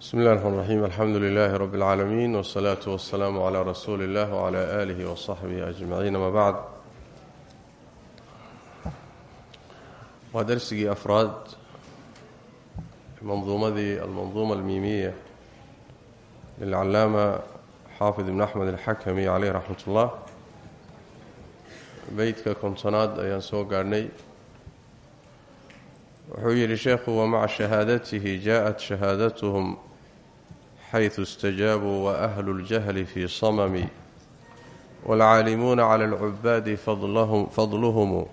bsmi اllahi الرحmn الرaxيim alxamdu lilahi rb اlcaalamiin wالsalaaةu waالsalaamu عlى rasuuli اllah wعlى alihi وصaxbihi أجmaciin ama bacd waa darsigii afraad manduumadii almanduuma almiimiya lilcalaama xaafid ibn axmed alxakami caleyh raxmat ullah beytka kontonaad ayaan soo gaadhnay wuxuu yidhi sheekhu wamaca shahaadatihi jaa-at shahaadatuhum xaydu istajaabuu wa ahlu ljahli fii samami waalcaalimuuna cala alcubaadi fadluhum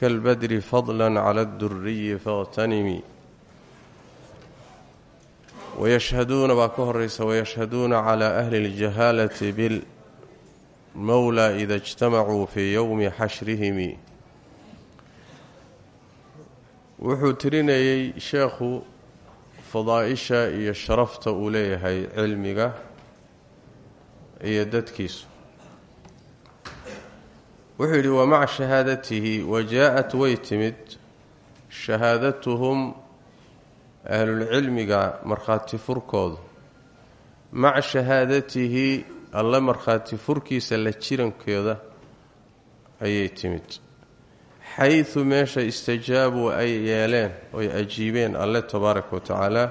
kalbadri fadlan cala adduriyi fakhtanimi wayashhaduuna baa ka horeysa wayashhaduuna calaa ahli اljahaalati bilmawla ida ijtamacuu fii yowmi xashrihimi wuxuu tirinayey sheekhu fadaa-isha iyo sharafta uu leeyahay cilmiga iyo dadkiisu. Wuxuu yidhi wa maca shahaadatihi wa jaa-at way timid. Shahaadatuhum ahlulcilmiga markhaati furkoodu. Maca shahaadatihi alle markhaati furkiisa la jirankooda ayay timid xaysu meesha istajaabuu ay yeeleen oy ajiibeen alle tabaaraka wa tacaala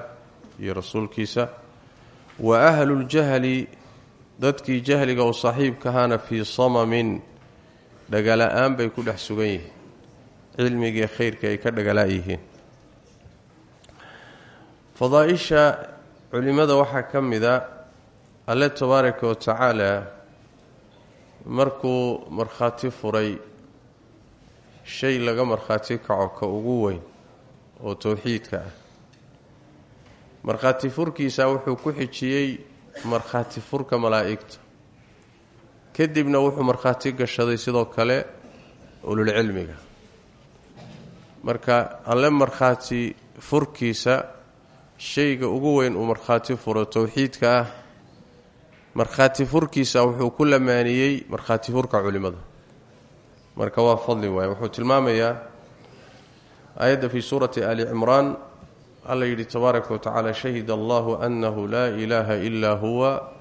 iyo rasuulkiisa wa ahluljahli dadkii jahliga u saaxiibkahaana fii samamin dhagala-aan bay ku dhex sugan yihiin cilmigii khayrka ay ka dhagalaa yihiin fadaa-isha culimada waxaa ka mida alle tabaaraka wa markuu markhaati furay shay laga markhaati kaco ka ugu weyn oo towxiidka ah. Markhaati furkiisa wuxuu ku xijiyey markhaati furka malaa'igta. Kadibna wuxuu markhaati gashaday sidoo kale ululcilmiga. Marka alle markhaati furkiisa shayga ugu weyn uu markhaati furo towxiidka ah markhaati furkiisa wuxuu ku lamaaniyey markhaati furka culimada marka waa fadli waaye. Wuxuu tilmaamayaa aayadda fii suurati ali cimraan. Alla yidhi tabaaraka wa tacaala shahida allahu annahu laa ilaaha ilaa huwa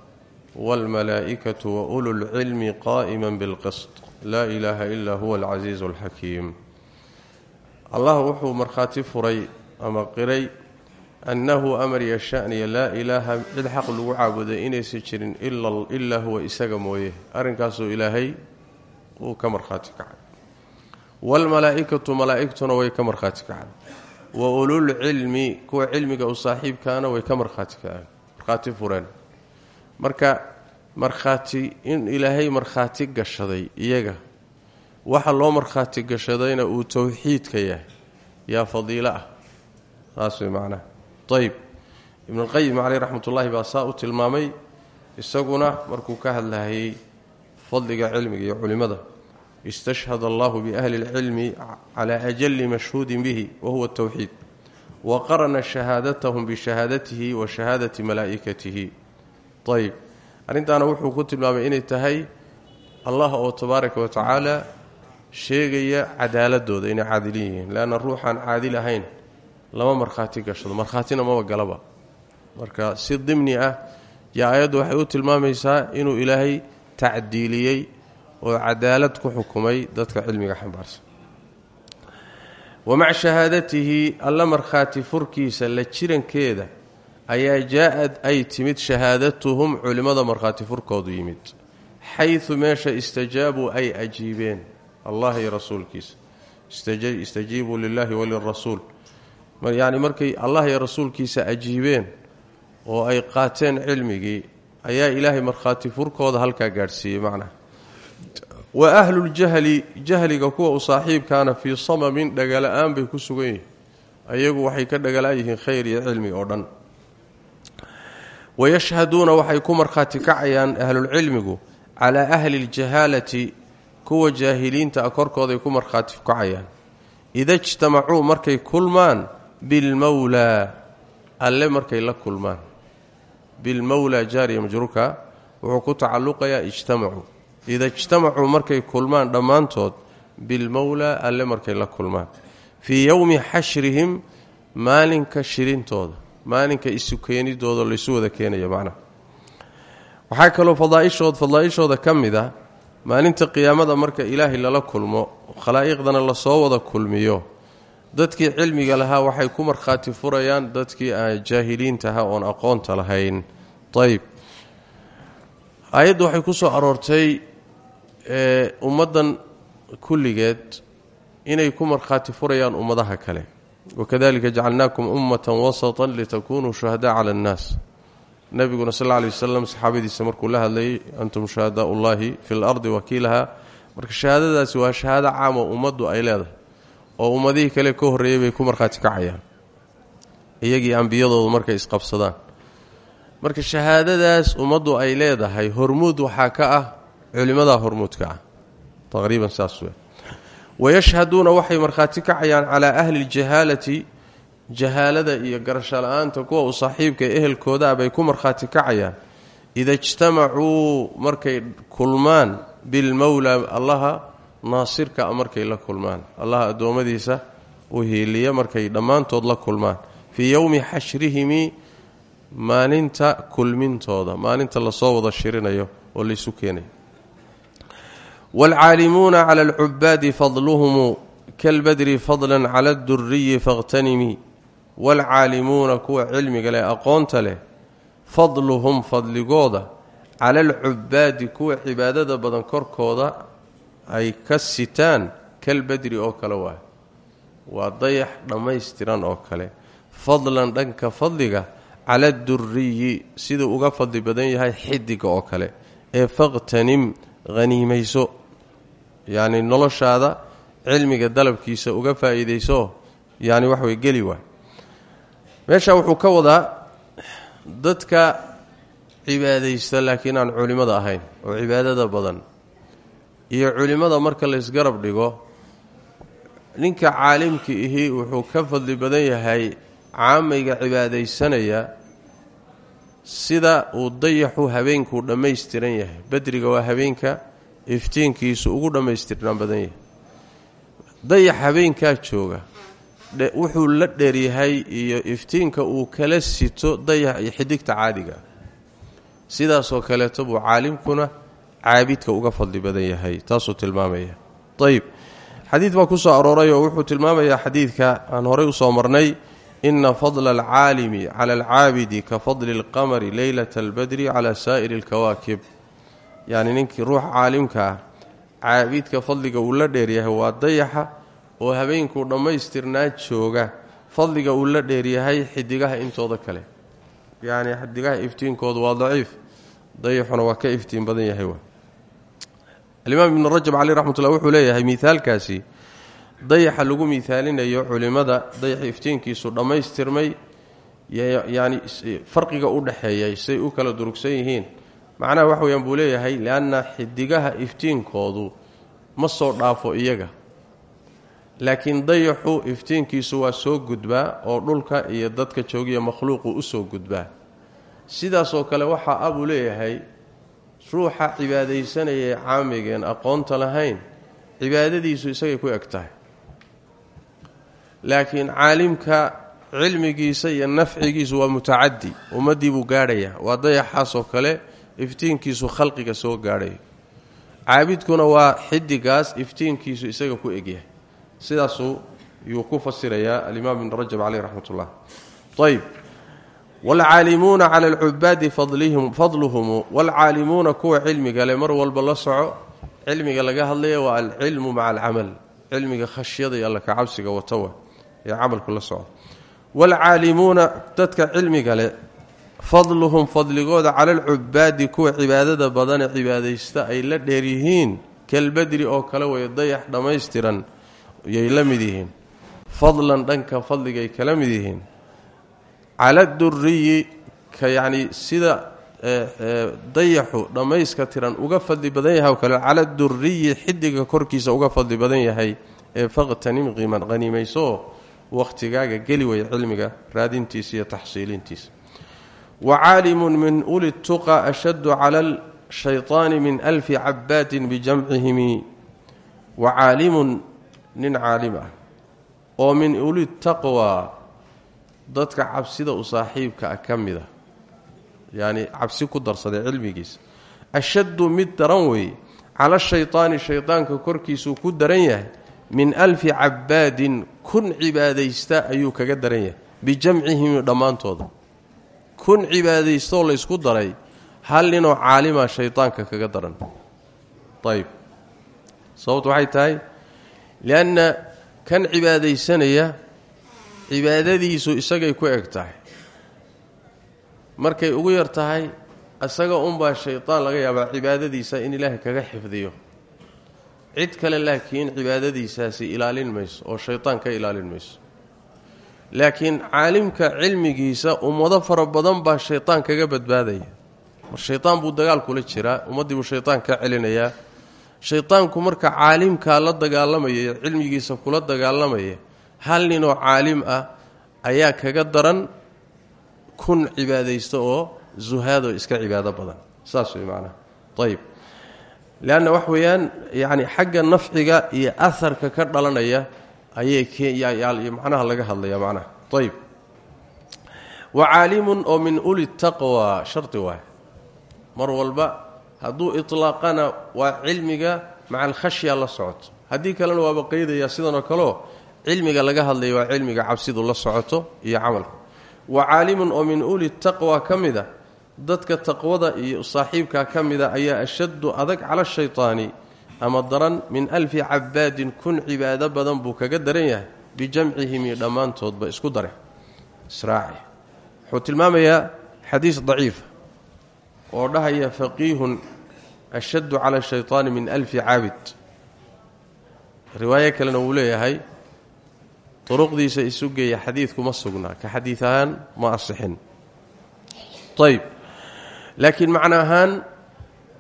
wاlmalaa'ikatu wa ulu lcilmi qaa'ima bilqisط laa ilaaha ilaa huwa alcasiizu alxakiim allah wuxuu markhaati furay ama qiray annahu amar yashaniya laa ilaaha cid xaq lagu caabuday inaysan jirin ilaa huwa isaga mooye. Arrinkaasuu ilaahay uu ka markhaati kacay. Waalmalaa'ikatu malaa'igtuna way ka markhaati kacay wa ululcilmi kuwa cilmiga u saaxiibkaana way ka markhaati kaceen. Markhaati fureen. Marka markhaati in ilaahay markhaati gashaday iyaga waxa loo markhaati gashadayna uu towxiidka yahay. Yaa fadiilo ah. Saas way macnaha ayb ibnulqayim caleyh raxmatullaahi baa saa u tilmaamay isaguna markuu ka hadlahayay fadliga cilmiga iyo culimada istashhad allahu biahli اlcilmi cala ajali mashhuudin bihi wahuwa towxiid wa qarana shahaadatahum bishahaadatihi wa shahaadati malaa'ikatihi ayb arrintaana wuxuu ku tilmaamay inay tahay allah oo tabaaraka wa tacaala sheegaya cadaaladooda inay caadilin yihiin. Leanna ruuxaan caadil ahayn lama markhaati gashado. Markhaatina maba galaba. Marka si dimni ah yaa aayaddu waxay u tilmaamaysaa inuu ilaahay tacdiiliyey oo cadaalad ku xukumay dadka cilmiga xambaarsan. Wa maca shahaadatihi alla markhaati furkiisa la jirankeeda ayaa jaa-ad ay timid shahaadatuhum culimmada markhaati furkoodu yimid. Xaysu meesha istajaabuu ay ajiibeen allah iyo rasuulkiisa. Istajiibuu lilahi walirasuul yacni markay allah iyo rasuulkiisa ajiibeen oo ay qaateen cilmigii ayaa ilaahay markhaati furkooda halkaa gaadhsiiyey macnaha wa ahluljahli jahliga kuwa u saaxiibkaana fii samamin dhagala-aan bay ku sugan yihiin. Ayagu waxay ka dhagala khayr iyo cilmi oo dhan. Wayashhaduuna waxay ku markhaati kacayaan ahlulcilmigu calaa ahli اljahaalati kuwa jaahiliinta a korkooday ku markhaati kacayaan. Ida ijtamacuu markay kulmaan bilmowlaa alle markay la kulmaan. Bilmowlaa jaariya majruurka wuxuu ku tacalluqayaa ijtamacuu ida ijtamacuu markay kulmaan dhammaantood bilmowlaa alle markay la kulmaan. Fii yowmi xashrihim maalinka shirintooda maalinka isu keenidooda laysu wada keenayo macnaha waxaa kaloo fadaaishood fadaaishooda ka mid a maalinta qiyaamada marka ilaahay lala kulmo khalaa'iqdana la soo wada kulmiyo. Dadkii cilmiga lahaa waxay ku markhaati furayaan dadkii aan jaahiliintaha oon aqoonta lahayn. Ayb aayaddu waxay ku soo aroortay ummaddan kulligeed inay ku markhaati furayaan ummadaha kale. Wakadalika jacalnaakum ummatan wasatan litakunuu shuhadaa cala annaas. Nebiguna sal lla lay wasalam saxaabadiisa markuu la hadlayay antum shuhadaa ullaahi fi lardi wakiilaha. Marka shahaadadaasi waa shahaado caamo ummaddu ay leedahay oo ummadihii kale ka horreeyay bay ku markhaati kacayaan iyagii ambiyadoodu markay isqabsadaan marka shahaadadaas ummaddu ay leedahay hormuud waxaa ka ah culimmadaa hormuudka ah. Taqriiban saas wey wayashhaduuna waxay markhaati kacayaan calaa ahli ljahaalati jahaalada iyo garasho la'aanta kuwa u saaxiibka ehelkoodaa bay ku markhaati kacayaan. Ida ijtamacuu markay kulmaan bilmowlaa allaha naasirka a markay la kulmaan. Allaha addoommadiisa u hiiliya markay dhammaantood la kulmaan. Fii yowmi xashrihimi maalinta kulmintooda maalinta la soo wada shirinayo oo laysu keenayo waalcaalimuuna cala alcubaadi fadluhumu kalbadri fadlan cala adduriyi fakhtanimi waalcaalimuuna kuwa cilmiga leh aqoonta leh fadluhum fadligooda cala alcubaadi kuwa cibaadada badan korkooda ay ka sitaan kalbadri oo kale waay waa dayax dhammaystiran oo kale. Fadlan dhanka fadliga cala adduriyi siduu uga fadli badan yahay xidiga oo kale ee fakhtanim haniimayso yacni noloshaada cilmiga dalabkiisa uga faa'iidayso yacni wax way geli waay. Meesha wuxuu ka wadaa dadka cibaadaysta laakiin aan culimmada ahayn oo cibaadada badan iyo culimmada marka laysgarab dhigo ninka caalimka ihi wuxuu ka fadli badan yahay caamayga cibaadaysanaya sida uu dayaxu habeenkuu dhammaystiran yahay. Badriga waa habeenka iftiinkiisu ugu dhammaystirnaan badan yahay. Dayax habeenkaa jooga wuxuu la dheeryahay iyo iftiinka uu kala sito dayax iyo xidigta caadiga. Sidaasoo kaleeto buu caalimkuna caabidka uga fadli badan yahay taasuu tilmaamaya. Ayib xadiid baa ku soo arooray oo wuxuu tilmaamayaa xadiidka aan horay u soo marnay ina fadla alcaalimi cala alcaabidi ka fadli alqamari leylata albadri cala saa'iri alkawaakib yacni ninkii ruux caalimka ah caabidka fadliga uu la dheeryahay waa dayaxa oo habeenkuu dhammaystirnaa jooga fadliga uu la dheeryahay xidigaha intooda kale yacni xidigaha iftiinkoodu waa daciif dayaxuna waa ka iftiin badan yahay alimaam ibnu rajab caleyh raxmatullah wuxuu leeyahay miaalkaasi dayaxa lagu miaalinayo culimmada dayaxa iftiinkiisu dhammaystirmay yani farqiga u dhexeeyay say u kala durugsan yihiin. Macnaha wax weyaan buu leeyahay lianna xidigaha iftiinkoodu ma soo dhaafo iyaga. Laakiin dayaxu iftiinkiisu waa soo gudbaa oo dhulka iyo dadka joogiya makhluuqu u soo gudbaa. Sidaasoo kale waxaa abuu leeyahay ruuxa cibaadaysanaya ee caamigeen aqoonta lahayn cibaadadiisu isagay ku eg tahay laakiin caalimka cilmigiisa iyo nafcigiisu waa mutacadi ummaddii buu gaadhayaa waa dayaxaasoo kale iftiinkiisu khalqiga soo gaadhaya caabidkuna waa xidigaas iftiinkiisu isaga ku egyahay sidaasuu yuu ku fasirayaa alimaam ibn rajab caleyh raxmat ullah ayb waalcaalimuuna cala alcubaadi fadluhumu. Waalcaalimuuna kuwa cilmiga le mar walba la soco cilmiga laga hadlaya waa alcilmu maca alcamal. Cilmiga khashyada iyo alla kacabsiga watawa ee camalku la soco waalcaalimuuna dadka cilmiga le fadluhum fadligooda cala alcubaadi kuwa cibaadada badane cibaadaysta ay la dheeryihiin kalbadri oo kale way dayax dhammaystiran yay la fadlan dhanka fadligay kala mid yihiin. Cala duriyi ka yacni sida dayaxu dhammayska tiran uga fadli badan yahay oo kale cala xidiga korkiisa uga fadli badan yahay ee faqtanim qiiman qaniimaysooo wakhtigaaga geli waya cilmiga raadintiisa iyo taxsiilintiisa wa caalimun min uli tuqa ashaddu cala alshayطaani min alfi cabaadin bijamcihimi. Wa caalimun nin caalim ah oo min uli taqwa dadka cabsida u saaxiibka ah ka mida yacni cabsi ku darsaday cilmigiisa ashaddu mid daran weeye cala shaytaani shaydaanka korkiisuu ku daran yahay min alfi cabbaadin kun cibaadaysta ayuu kaga daran yahay. Bijamcihim dhammaantooda. Kun cibaadaystoo laysku daray hal ninoo caalima shaydaanka kaga daran. Ayb sababtu waxay tahay lianna kan cibaadaysanaya cibaadadiisu isagay ku eg tahay. Markay ugu yar tahay isaga unbaa shaydaan laga yaabaa cibaadadiisa in ilaahay kaga xifdiyo cid kale laakiin cibaadadiisaasi ilaalin mayso oo shaydaan ka ilaalin mayso. Laakiin caalimka cilmigiisa ummado fara badan baa shaydaan kaga badbaadaya. Mar shaydaan buu dagaal kula jiraa ummaddii buu shaydaan ka celinayaa. Shaydaanku marka caalimkaa la dagaalamaya cilmigiisa kula dagaalamaya hal ninoo caalim ah ayaa kaga daran kun cibaadaysta oo zuhaadoo iska cibaado badan. Saas way macnaha ayib leanna wax weeyaan yacni xagga nafciga iyo aharka ka dhalanaya ayay macnaha laga hadlaya macnaha ayib wa caalimun oo min uli taqwa shardi waay mar walba hadduu itlaaqana waa cilmiga maca alkhashya la socoto haddii kalena waaba qeydaya sidanoo kaleo cilmiga laga hadlaya waa cilmiga cabsidu la socoto iyo camalka wa caalimun oo min uli taqwa ka mida dadka taqwada iyo saaxiibka ka mida ayaa ashaddu adag cala shaytaani ama daran min alfi cabaadin kun cibaado badan buu kaga daran yahay bijamcihim iyo dhammaantoodba isku dare israaci wuxuu tilmaamayaa xadiis daciifa oo dhahaya faqiihun ashaddu cala shaytaani min alfi caabid. Riwaayo kalena wuu leeyahay duruqdiisa isu geeya xadiidku ma sugnaa ka xadiid ahaan ma asixin ayb laakiin macno ahaan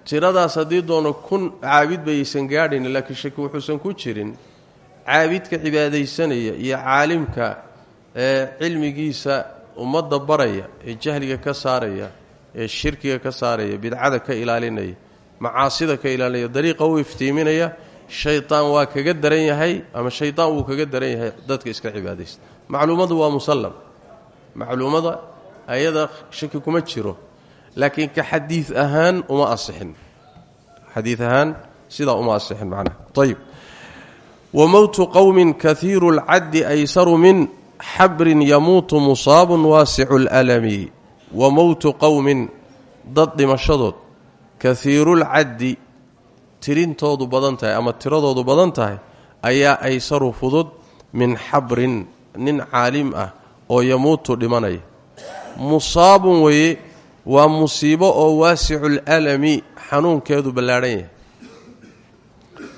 tiradaas haddii doono kun caabid bayaysan gaadhayn laakiin shaki wuxuusan ku jirin. Caabidka cibaadaysanaya iyo caalimka ee cilmigiisa ummadda baraya ee jahliga ka saaraya ee shirkiga ka saaraya bidcada ka ilaalinaya macaasida ka ilaalinaya dariiqa u iftiiminaya shaydaan waa kaga daran yahay ama shaydaan wuu kaga daran yahay dadka iska cibaadaysta. Macluumadu waa musallam. Macluumada ayada shaki kuma jiro laakiin ka xadiid ahaan uma asixin. Xadiid ahaan sidaa uma asixin macnaha. Ayib wa mowtu qowmin kaiiru lcaddi aysaru min xabrin yamuutu musaabun waasicu laalami wa mowtu qowmin dad dhimashadood kaiirulcaddi tirintoodu badan tahay ama tiradoodu badan tahay ayaa aysaru fudud min xabrin nin caalim ah oo yamuutu dhimanaya. Musaabun weye waa musiibo oo waasiculaalami xanuunkeedu ballaadhan yahay.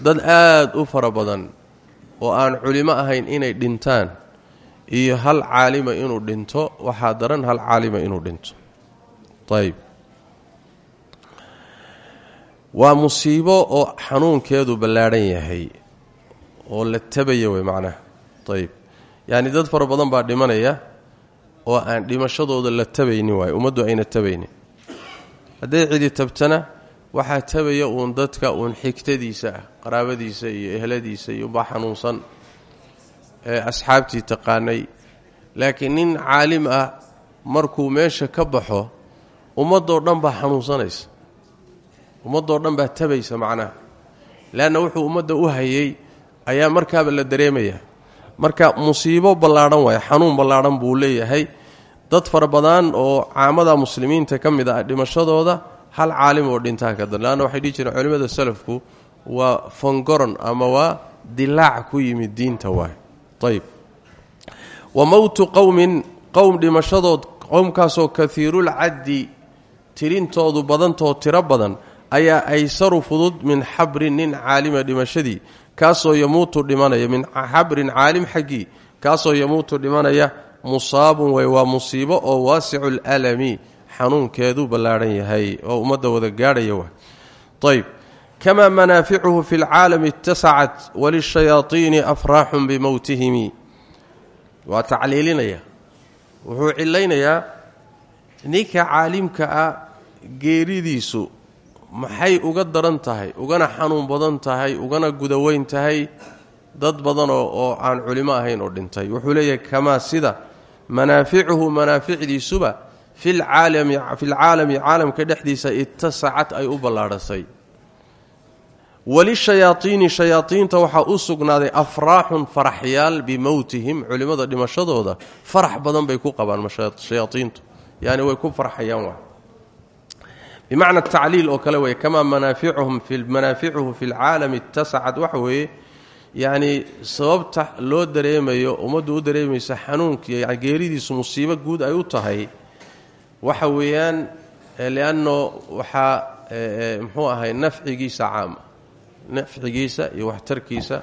Dad aada u fara badan oo aan culimo ahayn inay dhintaan iyo hal caalima inuu dhinto waxaa daran hal caalima inuu dhinto. Ayb waa musiibo oo xanuunkeedu ballaadhan yahay oo la tabaya wey macnaha. Ayb yacni dad fara badan baa dhimanaya oo aan dhimashadooda la tabaynin waayo ummaddu ayna tabaynin. Hadday cidi tabtana waxaa tabaya uun dadka uun xigtadiisa ah qaraabadiisa iyo ehladiisa iyo baa xanuunsan ee asxaabtii taqaanay. Laakiin nin caalim ah markuu meesha ka baxo ummadoo dhan baa xanuunsanaysa. Ummadoo dhan baa tabaysa macnaha. Leanna wuxuu ummadda u hayay ayaa markaaba la dareemaya marka musiibo ballaadhan waay xanuun ballaadhan buu leeyahay. Dad fara badan oo caamada muslimiinta ka mid ah dhimashadooda hal caalim oo dhintaa ka dan leanna waxay dhihi jireen culimmada salafku waa fongoron ama waa dilaac ku yimid diinta waay. Ayb wa mowtu qowmin qowm dhimashadood qowmkaasoo kaiirulcaddi tirintoodu badantoo tiro badan ayaa aysaru fudud min xabrin nin caalima dhimashadii kaasoo yamuutu dhimanaya min xabrin caalim xaggii kaasoo yamuutu dhimanaya musaabun wey waa musiibo oo waasicu lalami xanuunkeedu ballaadhan yahay oo ummadda wada gaadhaya wa ayb kamaa manaaficuhu fi lcaalami ittasacat walishayaaiini afraaxun bimowtihimi waa tacliilinaya wuxuu cilaynayaa ninka caalimka ah geeridiisu maxay uga daran tahay ugana xanuun badan tahay ugana gudaweyn tahay dad badanoo oo aan culimo ahayn oo dhintay. Wuxuu leeyahay kamaa sida manaaficuhu manaaficdiisuba filcaalami filcaalami caalamka dhexdiisa ittasacad ay u ballaadhasay walishayaaiini shayaaiinta waxaa u sugnaaday afraaxun faraxyaal bimowtihim culimmada dhimashadooda farax badan bay ku qabaan shayaaiintu yani way ku farxayaan wa bimacna tacliil oo kale wey kamaa manaaficuhu fi lcaalami ittasacad waxa weeye yacni sababta loo dareemayo ummaddu u dareemaysa xanuunka geeridiisu musiibo guud ay u tahay waxa weeyaan lianno waxaa muxuu ahay nafcigiisa caam ah nafcigiisa iyo waxtarkiisa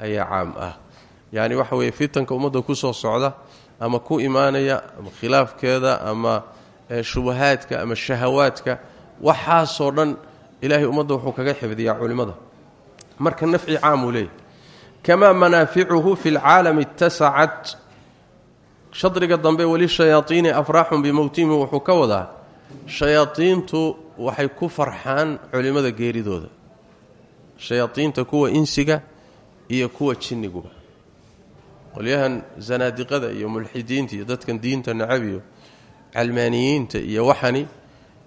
ayaa caam ah yacni waxa weeye fitanka ummadda ku soo socda ama ku imaanaya ama khilaafkeeda ama shubahaadka ama shahawaadka waxaasoo dhan ilaahay ummadda wuxuu kaga xifdiyaa culimmada marka nafci caam uu leeyahy kamaa manaaficuhu fi lcaalami ittasacad shadriga dambe weli shayaaiini afraaxun bimowtihim wuxuu ka wadaa shayaadiintu waxay ku farxaan culimmada geeridooda. Shayaadiinta kuwa insiga iyo kuwa jinniguba. Qolyahan zanaadiqada iyo mulxidiinta iyo dadkan diinta nacab iyo calmaaniyiinta iyo waxani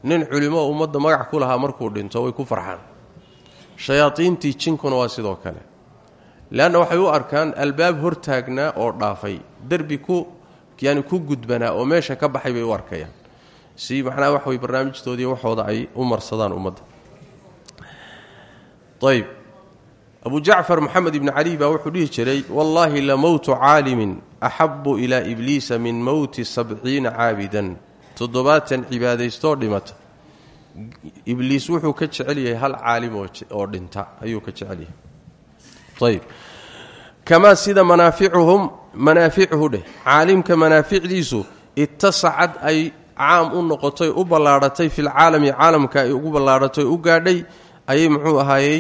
nin culimo ummadda magac ku lahaa markuu dhinto way ku farxaan. Shayaadiintii jinkuna waa sidoo kale. Leanna waxay u arkaan albaab hortaagnaa oo dhaafay. Derbi ku yani ku gudbanaa oo meesha ka baxay bay u arkayaan. Si macnaha wax way barnaamijtoodii waxooda ay u marsadaan ummadda. Ayb abu jacfar moxamed ibni cali baa wuxuu dhihi jiray wallaahi la mowtu caalimin axabu ilaa ibliisa min mowti sabciina caabidan toddobaatan cibaadaystoo dhimata. Ibliis wuxuu ka jecel yahay hal caalim oo dhinta ayuu ka jecel yahay. Ayb kamaa sida manaaficuhum manaaficuhu dheh. Caalimka manaaficdiisu ittasacad ay caam u noqotay u ballaadhatay filcaalami caalamka ay ugu ballaadhatay u gaadhay ayay muxuu ahaayey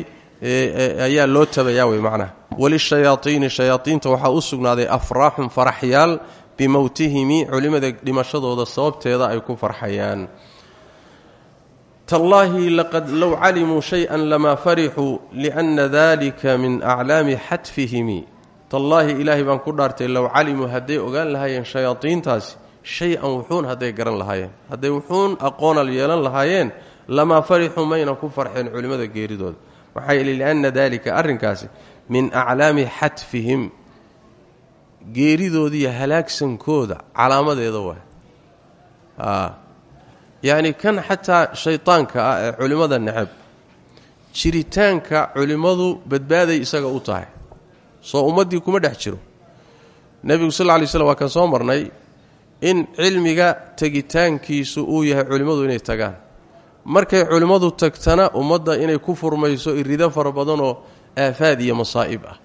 ayaa loo tabayaa wey macnaha. Walishayaaiini shayaaiinta waxaa u sugnaaday afraaxun faraxyaal bimowtihimi culimada dhimashadooda sababteeda ay ku farxayaan. Tallaahi laqad low calimuu shay-an lamaa farixuu lianna dalika min aclaami xatfihimi tallaahi ilaahay baan ku dhaartay low calimuu hadday ogaan lahaayeen shayaadiintaasi shay-an wuxuun hadday garan lahaayeen. Hadday wuxuun aqoonal yeelan lahaayeen lamaa farixuu mayna ku farxeen culimmada geeridooda. Maxaa yeele lianna daalika arrinkaasi min aclaami xatfihim geeridoodiiyo halaagsankooda calaamadeeda waay. Yacni kan xataa shaydaanka ah ee culimmada necab jiritaanka culimmadu badbaaday isaga u tahay. Soo ummaddii kuma dhex jiro. Nebigu sal lla lay slam waa kan soo marnay in cilmiga tegitaankiisu uu yahay culimmadu inay tagaan. Markay culimmadu tagtana ummadda inay ku furmayso irido fara badanoo aafaad iyo masaa'ib ah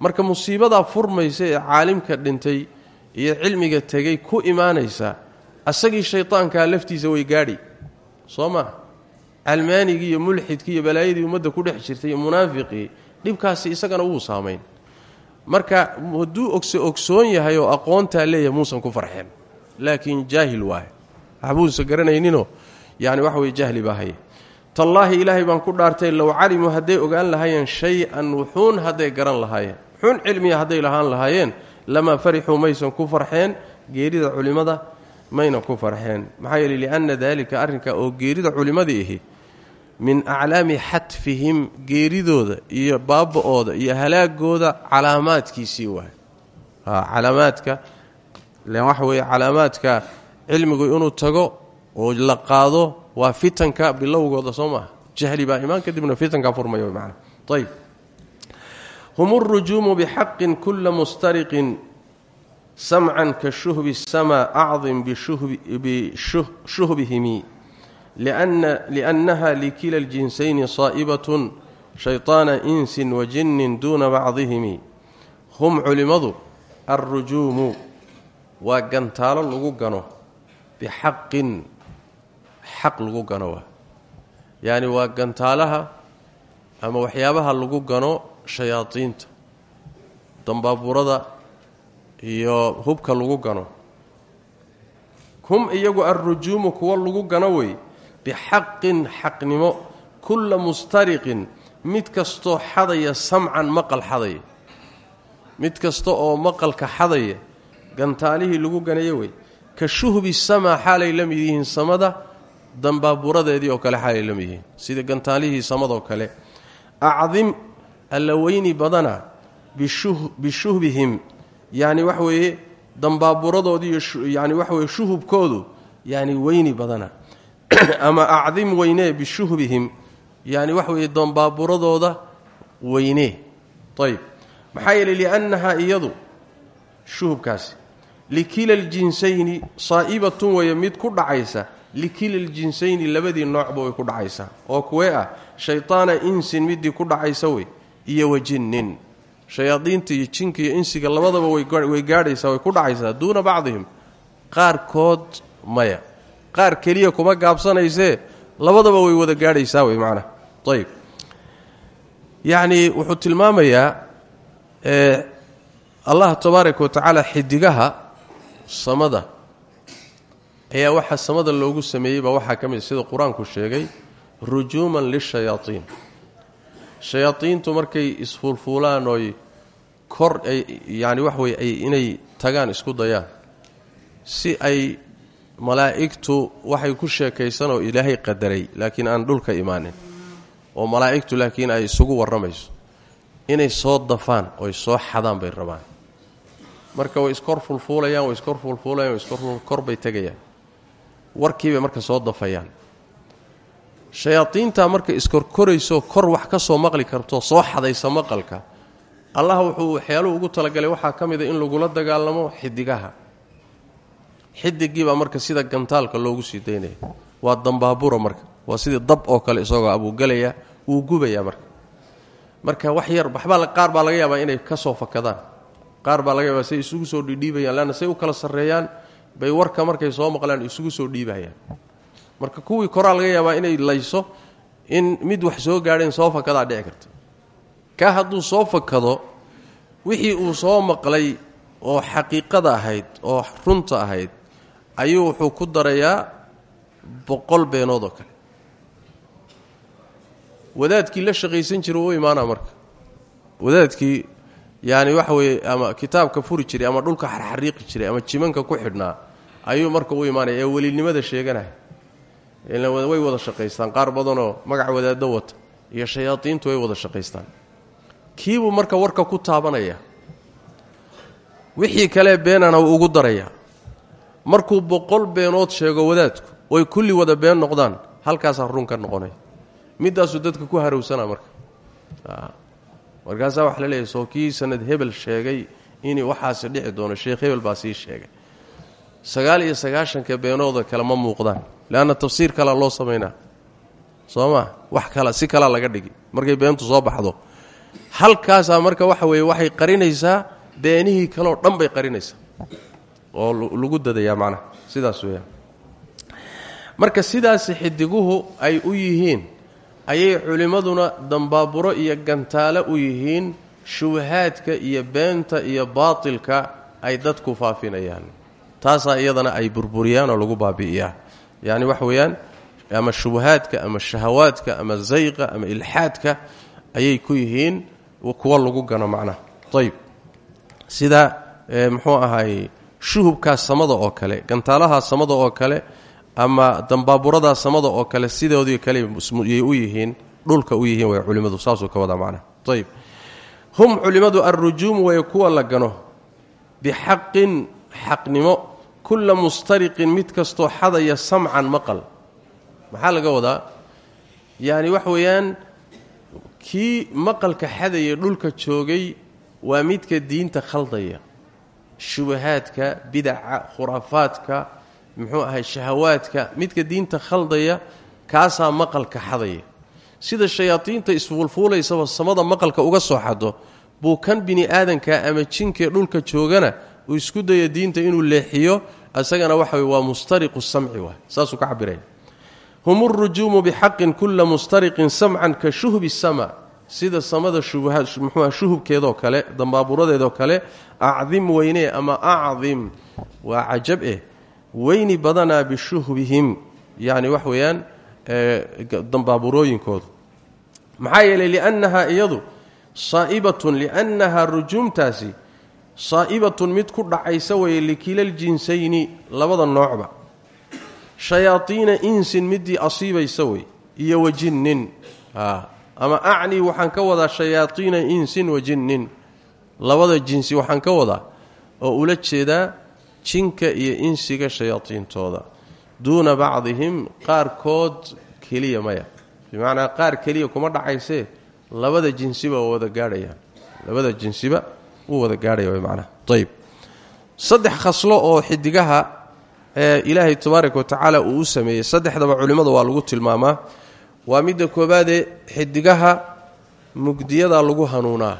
marka musiibadaa furmaysa ee caalimka dhintay iyo cilmiga tegay ku imaanaysa asagii shaydaankaa laftiisa way gaadhi. Soo maa calmaanigii iyo mulxidkii iyo balaayadii ummadda ku dhex jirtay iyo munaafiqii dhibkaasi isagana wuu saamayn. Marka hadduu ogse ogsoon yahay oo aqoontaa leeyahay muusan ku farxeen laakiin jaahil waaye. Waxbuusa garanayninoo yani waxa weye jahli baa haya tallaahi ilaahay baan ku dhaartay low calimuu hadday ogaan lahaayeen shay-an wuxuun hadday garan lahaayeen. Wuxuun cilmiya hadday lahaan lahaayeen. Lamaa farixuu maysan ku farxeen. Geerida culimmada mayna ku farxeen. Maxaa yeele lianna daalika arrinka oo geerida culimmadii ahi min aclaami xatfihim geeridooda iyo baaba-ooda iyo halaagooda calaamaadkiisii waay. Calaamaadka waxa weeye calaamaadka cilmigu inuu tago oo la qaado waa fitanka bilowgooda soo maaha jahli baa imaan kadibna fitankaa furmaya man ayb hum اrujuumu bxaqin kula mustariqin samcan ka shuhbi الsma acdim bishuhbihimi liأnnaha likila اljinsayni صaa'ibaة shayطaana insi wajinin duna bacdihimi hum culimadu alrujuumu waa gantaalo lagu gano bixaqin xaq lagu gano waa yacni waa gantaalaha ama waxyaabaha lagu gano shayaadiinta dambaaburada iyo hubka lagu gano. Hum iyagu alrujuumu kuwa lagu gano wey bixaqin xaqnimo kulla mustariqin mid kastoo xadaya samcan maqal xadaya. Mid kasta oo maqalka xadaya gantaalihii lagu ganayo wey ka shuhbi samaa xaalay la mid yihiin samada dambaaburadeedii oo kale xaalay la sida gantaalihii samadoo kale. Acdim alla weyni badana bishuhbihim. Yani waxa weeye dambaaburadoodii yani waxa weye shuhubkoodu yani weyni badana. Ama acdim weynee bishuhbihim. Yani waxa weeye dambaaburadooda weynee. Ayb maxaa yeelay liannahaa iyadu shuhubkaasi. Likila ljinsayni saa'ibatun weeye mid ku dhacaysa likila ljinsayni labadii noocba way ku dhacaysaa. Oo kuwee ah shaytaana insin midii ku dhacaysa wey iyo wajinnin. Shayaadiinta iyo jinka iyo insiga labadaba way gaadhaysaa way ku dhacaysaa. Duuna bacdihim qaarkood maya. Qaar keliya kuma gaabsanaysee labadaba way wada gaadhaysaa wey macnaha. Ayb yacnii wuxuu tilmaamayaa allah tabaaraka wa xidigaha samada ayaa waxaa samada loogu sameeyey baa waxaa ka mid sida qur'aanku sheegay rujuuman lishayaaiin shayaadiintu markay isfuulfuulaan oy kor ay yani wax wey ay inay tagaan isku dayaan si ay malaa'igtu waxay ku sheekaysan oo ilaahay qadaray laakiin aan dhulka imaanin oo malaa'igtu laakiin ay isugu warramayso inay soo dafaan oy soo xadaan bay rabaan. Marka way iskor fulfuulayaan way iskor fulfuulayaan way iskor kor bay tegayaan warkiibay marka soo dafayaan. Shayaadiintaa marka iskorkorayso kor wax ka soo maqli karto soo xadaysa maqalka allah wuxuu waxyaaluhu ugu talagalay. Waxaa ka mida in lagula dagaalamo xidigaha. Xidigiibaa marka sida gantaalka loogu sii daynaya. Waa dambaabura marka. Waa sidii dab oo kale isagoo abuugelaya wuu gubayaa marka. Marka wax yar waxbaa qaar baa laga yaabaa inay ka soo fakadaan. Qaar baa laga yaabaa say isugu soo dhiidhiibayaan leanna say u kala sarreeyaan bay warka markay soo maqlaan isugu soo dhiibayaan. Marka kuwii koraa laga yaabaa inay layso in mid wax soo gaadheen soo fakadaa dhici karta ka hadduu soo fakado wixii uu soo maqlay oo xaqiiqada ahayd oo runta ahayd ayuu wuxuu ku darayaa boqol beenood oo kale. Wadaadkii la shaqaysan jira u imaanaa marka. Wadaadkii yaani waxa weeye ama kitaabka furi jiray ama dhulka xarxariiqi jiray ama jimanka ku xidhnaa ayuu marka u imaanaya ee welinimada sheeganaya way wada shaqaystaan qaar badanoo magac wadaado wata iyo shayaadiintu way wada shaqaystaan. Kiibuu marka warka ku taabanaya wixii kale beenana ugu daraya. Markuu boqol beenood sheego wadaadku oy kulli wada been noqdaan halkaasaa run ka noqonaya midaasuu dadka ku harowsanaa marka markaasaa waxa la leeyahy soo kii sanad hebel sheegay in waxaasi dhici doono sheekh hebel baa sii sheegay. Sagaal iyo sagaashanka beenooda kale ma muuqdaan leanna tafsiir kalea loo samaynaa soo maa wax kala si kalaa laga dhigi markay beentu soo baxdo. Halkaasaa marka waxa weeye waxay qarinaysaa beenihii kaleoo dhan bay qarinaysaa. Oo lagu dadayaa macnaha sidaas weeyaan. Marka sidaasi xidiguhu ay u yihiin ayay culimmaduna dambaaburo iyo gantaalo u yihiin shubahaadka iyo beenta iyo baatilka ay dadku faafinayaan. Taasaa iyadana ay burburiyaan oo lagu baabi'iyaa. Yacni waxa weeyaan ama shubahaadka ama shahawaadka ama zayqa ama ilxaadka ayay ku yihiin kuwa lagu gano macnaha. Ayb sida muxuu ahaay shuhubkaas samada oo kale gantaalahaa samada oo kale ama dambaaburadaa samada oo kale sidoodii kaleyay u yihiin dhulka u yihiin way culimmadu saasuu ka wadaa macnaha ayb hum culimmadu alrujuum way kuwa la gano. Bixaqin xaqnimo kulla mustariqin mid kastoo xadaya samcan maqal. Maxaa laga wadaa? Yacni wax weeyaan kii maqalka xadaya dhulka joogay waa midka diinta khaldaya. Shubahaadka bidaca khuraafaadka muxuu ahay shahawaadka midka diinta khaldaya kaasaa maqalka xadaya. Sida shayaadiinta isfuulfuulaysaba samada maqalka uga soo xado buu kan bini aadanka ama jinkee dhulka joogana uu isku daya diinta inuu leexiyo isagana waxa waa mustariqu samci waay. Saasuu ka cabiraya hum urujuumu bixaqin kulla mustariqin samcan ka shuhbi sama. Sida samada muxuuha shuhubkeedoo kale dambaaburadeedoo kale acdim weynee ama acdim. Waa cajab eh weyni badanaa bishuhbihim yacni wax weeyaan dambaaburooyinkoodu maxaa yeelay liannahaa iyadu saa'ibatun liannahaa rujuumtaasi saa'ibatun mid ku dhacaysa weeye likilaljinsyni labada noocba. Shayaadiina insin midii asiibaysa wey iyo wajinnin. Ama acni waxaan ka wadaa shayaadiina insin wa jinnin labada jinsi waxaan ka wadaa oo ula jeedaa jinka iyo insiga shayaadiintooda duuna bacdihim qaarkood keliya maya. Bimacnaa qaar keliya kuma dhacaysee labada jinsiba wada gaadhayaan labada jinsiba wuu wada gaadhaya way macnaha ayib saddex khaslo oo xidigaha ee ilaahay tabaaraka wa uu u sameeyey saddexdaba culimmada waa lagu tilmaamaa. Waa midda koobaadee xidigaha mugdiyadaa lagu hanuunaa.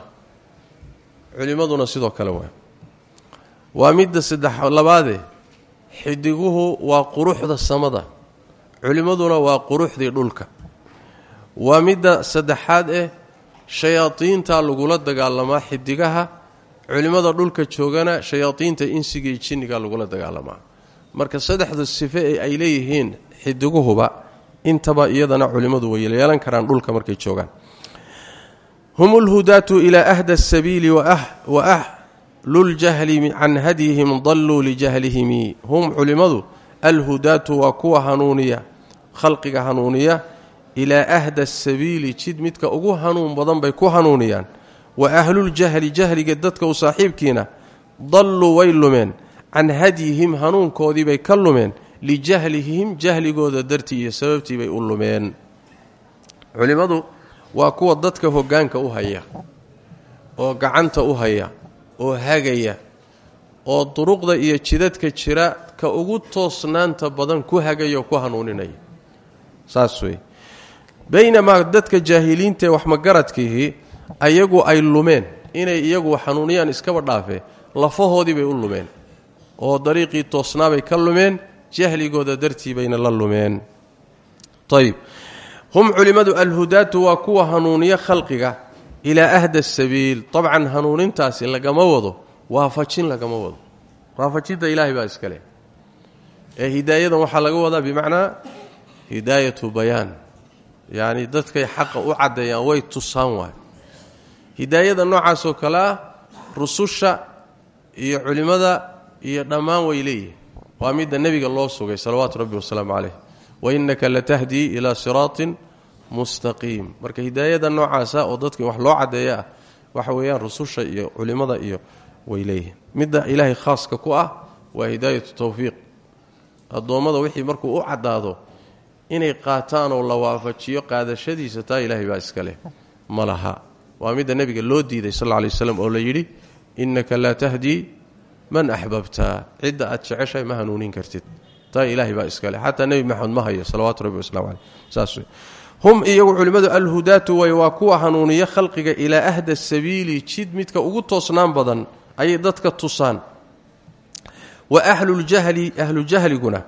Culimmaduna sidoo kale waa waa midda saddex labaadee. Xidiguhu waa quruxda samada. Culimmaduna waa quruxdii dhulka. Waa midda saddexaad eh shayaadiinta lagula dagaalamaa xidigaha. Culimmada dhulka joogana shayaadiinta insiga iyo jinniga lagula dagaalamaa marka saddexda sife ay leeyihiin xidiguhuba intaba iyadana culimmadu way yeelan karaan dhulka markay joogaan. Hum lhudaatu ilaa ahda sabiili wa ahluljahli can hadyihim dalluu lijahlihimi hum culimmadu alhudaatu waa kuwa hanuuniya khalqiga hanuuniya ilaa ahda sabiili jid midka ugu hanuun badan bay ku hanuuniyaan. Wa ahluljahli jahliga dadka u saaxiibkiina dalluu way lumeen. Can hadyihim hanuunkoodii bay ka lumeen. Lijahlihim jahligooda dartii iyo sababtii bay u lumeen. Culimmadu waa kuwa dadka hoggaanka u haya oo gacanta u haya oo hagaya oo duruqda iyo jidadka jira ka ugu toosnaanta badan ku hagaya oo ku hanuuninaya. Saas wey baynamaa dadka jaahiliintaee waxmagaradkiihii ayagu ay lumeen. Inay iyagu xanuuniyaan iskaba dhaafee lafahoodii bay u lumeen. Oo dariiqii toosnaabay ka lumeen jahligooda dartii bayna la lumeen. Ayb hum culimmadu alhudaatu waa kuwa hanuuniya khalqiga ilaa ahda sabiil. Dabcan hanuunintaasi lagama wado waafajin lagama wado. Waafajinta ilaahay baa iskale ee hidaayadan waxaa laga wadaa bimacnaa hidaayatu bayaan. Yacni dadkay xaqa u caddeeyaan way tusaan waay hidaayada noocaasoo kale ah rususha iyo culimmada iyo dhammaan way leeyihiin waa midda nebiga loo sugay salawaatu rabbi wasalaamu caleyh wainnaka latahdii ilaa siraatin mustaqiim. Marka hidaayada noocaasa oo dadka wax loo caddeeya waxa weeyaan rususha iyo culimmada iyo way leeyihiin. Midda ilaahay khaaska ku ah waa hidaayatu tawfiiq. Addoommada wixii markuu u caddaado inay qaataan oo la waafajiyo qaadashadiisa taa ilaahay baa iska leh. Ma laha. Waa midda nebiga loo diiday sal lla alay oo la yidhi innaka laa tahdii man axbabta cidda aad ma hanuunin kartid. Taa ilaahay baa iska leh. Xataa nebi maxamed ma hayo salawaatu rabbi waslamu caleyh saas wey hum iyagu culimmadu alhudaatu way waa kuwa hanuuniya khalqiga ilaa ahda sabiili jid midka ugu toosnaan badan ayay dadka tusaan. Wa ahluljahli ahlujahliguna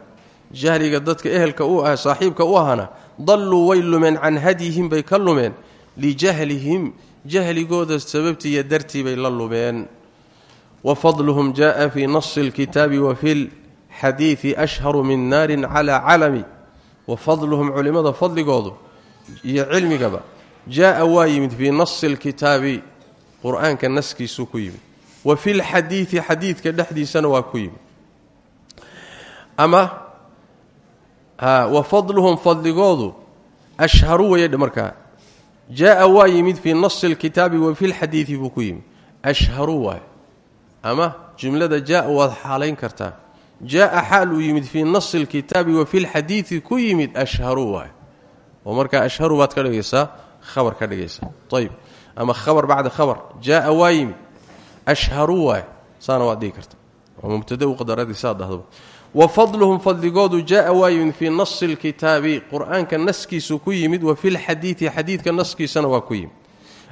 jahliga dadka ehelka u ah saaxiibka u ahana dalluu way lumeen can hadyihim bay ka lumeen lijahlihim jahligooda sababtiiyo dartii bay la lumeen. Wa fadluhum jaءa fii nasi اlkitaabi wa fi lxadiidi ashharu min naarin calaa calami. Wa fadluhum culimmada fadligoodu iyo cilmigaba jaa'a waa yimid fii nasi alkitaabi qur'aanka naskiisuu ku yimid. Wa fi lxadiidi xadiidka dhexdiisana waa ku yimid. Ama wa fadluhum fadligoodu ashharu weeye markaa. Jaa'a waa yimid fii nasi wa fi lxadiidi buu ku yimid. Ashharu waaye. Ama jumlada jaa'a waad xaalayn kartaa. Jaa'a xaal yimid fii nasi alkitaabi wa fi lxadiidi ku yimid ashharu waaye oo markaa ashharu baad ka dhigaysaa khabar ka dhigaysaa ayb ama khabar bacda khabar. Jaaa waa yimid ashharu waay saana waad dhigi mubtada u qadaradii saa wa fadluhum fadligoodu jaaa waa yimid fii nasi qur'aanka naskiisu ku yimid wa fi lxadiidi xadiidka naskiisana waa ku yimid.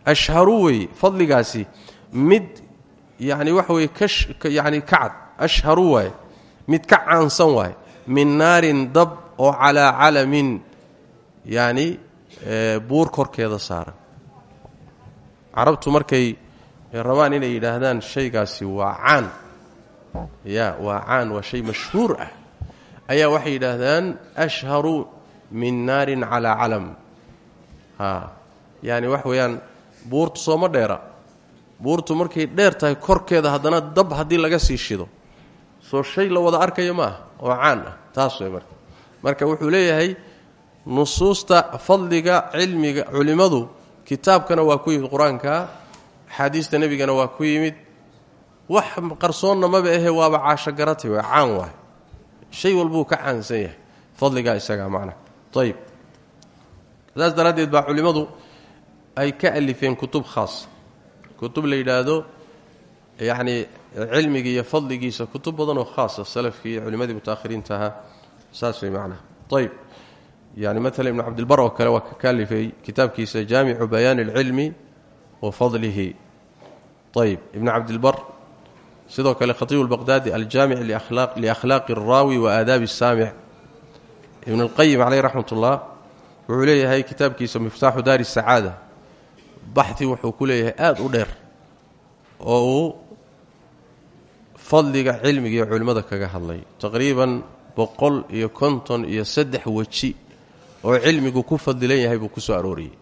Ashharu wey fadligaasi mid yani waxa weye yani kacad. Ashharu waay mid ka caansan waay min naarin dab oo calaa calamin yacni buur korkeeda saaran. Carabtu markay rabaan inay yidhaahdaan shaygaasi waa caan. Ya waa caan waa shay mashhuur ah. Ayaa waxay yidhaahdaan ashharu min naarin calaa calam. A yaani wax weeyaan buurtu sooma dheera. Buurtu markay dheer tahay korkeeda haddana dab haddii laga sii shido. Soo shay la wada arkaya maaha oo caan ah taas way marka. Marka wuxuu leeyahay nusuusta fadliga cilmiga culimmadu kitaabkana waa ku yimid qur'aanka axaadiista nebigana waa ku yimid. Wax qarsoonna maba ahe waaba caasho garatay waa caan waay. Shay walbuu ka caansan yahay fadligaa isagaa macnaha ayib saas daraaddeed baa culimmadu ay ka alifeen kutub khaasa kutub la yidhaahdo yacnii iyo fadligiisa kutub badan oo khaasa salafkii iyo culimmadii mutaakhiriinta ahaa. Saas way macnaha ayib yani maala ibnu cabdilbar oo kale waa ka kaalifay kitaabkiisa jaamicu bayaani alcilmi wa fadlihi ayb ibnu cabdilbar sidoo kale khatiibu lbaqdaadi aljaamic liakhlaaqi alraawi wa aadaabi asaamic ibn اlqayim caleyh raxmat ullah wuxuu leeyahay kitaabkiisa miftaaxu daari sacaada baxdi wuxuu ku leeyahay aada u dheer oo uu fadliga cilmiga iyo culimmada kaga hadlay taqriiban boqol iyo konton iyo saddex weji oo cilmigu ku fadilan yahay buu ku soo arooriyey.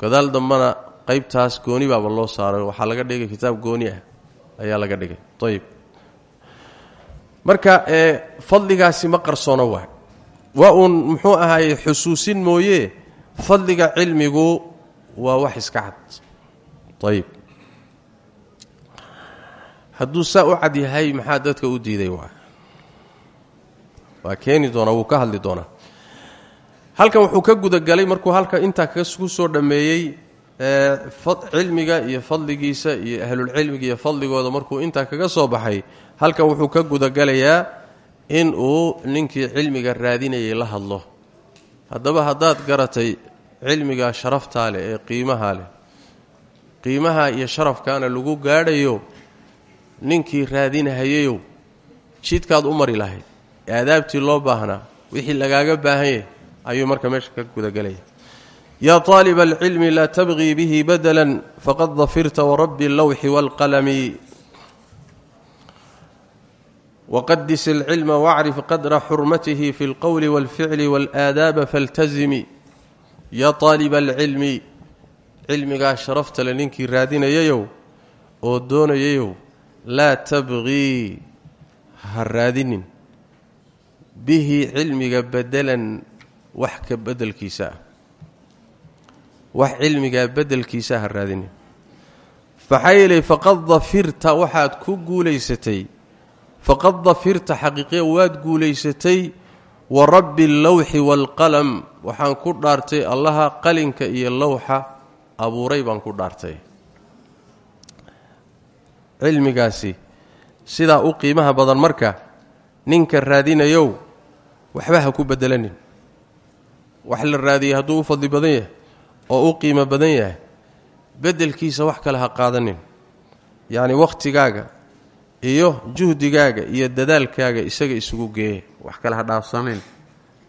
Gadaal dambana qaybtaas gooni baaba loo saaray. Waxaa laga dhigay kitaab gooni ah. Ayaa laga dhigay. Ayib marka ee fadligaasi ma qarsoono waay. Waa uun muxuu ahaayey xusuusin mooye fadliga cilmigu waa wax iska cad. Ayib hadduu saa u cad yahay maxaa dadka u diiday waay? Waa keeni doonaa wuu ka hadli doonaa halkan wuxuu ka gudagalay markuu halka intaa ku soo dhammeeyey cilmiga iyo fadligiisa iyo ahlulcilmiga iyo fadligooda markuu intaa kaga soo baxay halkan wuxuu ka gudagalayaa in uu ninkii cilmiga raadinayay la hadlo. Haddaba haddaad garatay cilmiga sharaftaa leh ee qiimaha leh qiimaha iyo sharafkaana lagu gaadhayo ninkii raadinahayayow jidkaad u mari lahayd aadaabtii loo baahnaa wixii lagaaga baahan yahay ayuu marka meesha ka gudagelaya yaa طaaliba alcilmi laa tabqii bihi badala faqad dafirta warabbi اllawxi wاlqalami waqadis اlcilma wacrif qadra xurmatihi fi اlqowli wاlficli wاlaadaaba faltazimi yaa طaaliba alcilmi cilmigaa sharafta le ninkii raadinayayow oo doonayayow laa tabqii ha raadinin bihi cilmiga bedelan wax ka bedelkiisa ah. Wax cilmigaa bedelkiisa ha raadinin. Faqad dafirta waxaad ku guulaysatay. Faqad dafirta xaqiiqiya waad guulaysatay. Wa rabbi allawxi waalqalam waxaan ku dhaartay allaha qalinka iyo lowxa abuuray baan ku dhaartay. Cilmigaasi sidaa u qiimaha badan marka ninka raadinayow waxba ha ku bedelanin wax la raadiyay hadduu u fadli badan yahay oo u qiimo badan yahay beddelkiisa wax kale ha qaadanin. Yacni wakhtigaaga iyo juhdigaaga iyo dadaalkaaga isaga isugu geeye. Wax kale ha dhaafsanin.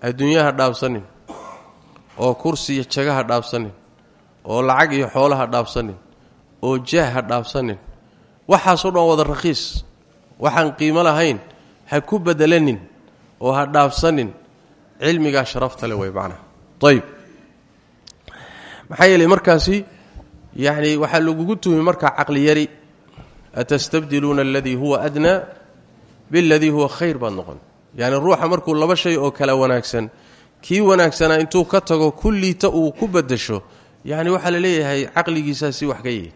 Adduunya ha dhaafsanin. Oo kursi iyo jaga ha dhaafsanin. Oo lacag iyo xoolo ha dhaafsanin. Oo jaah ha dhaafsanin. Waxaasoo dhan wada rakhiis waxaan qiimo lahayn. Ha ku bedelanin oo ha dhaafsanin cilmigaa sharafta le way macnaha ayib maxaa yeelay markaasi yacni waxaa lagugu tuhmi markaa caqli yari atastabdiluuna aladii huwa adnaa biladii huwa khayr baad noqon. Yacni ruuxa markuu laba shay oo kala wanaagsan kii wanaagsanaa intuu ka tago kulliita uu ku bedesho yacni waxaa la leeyahay caqligiisaasi wax ka yihiin.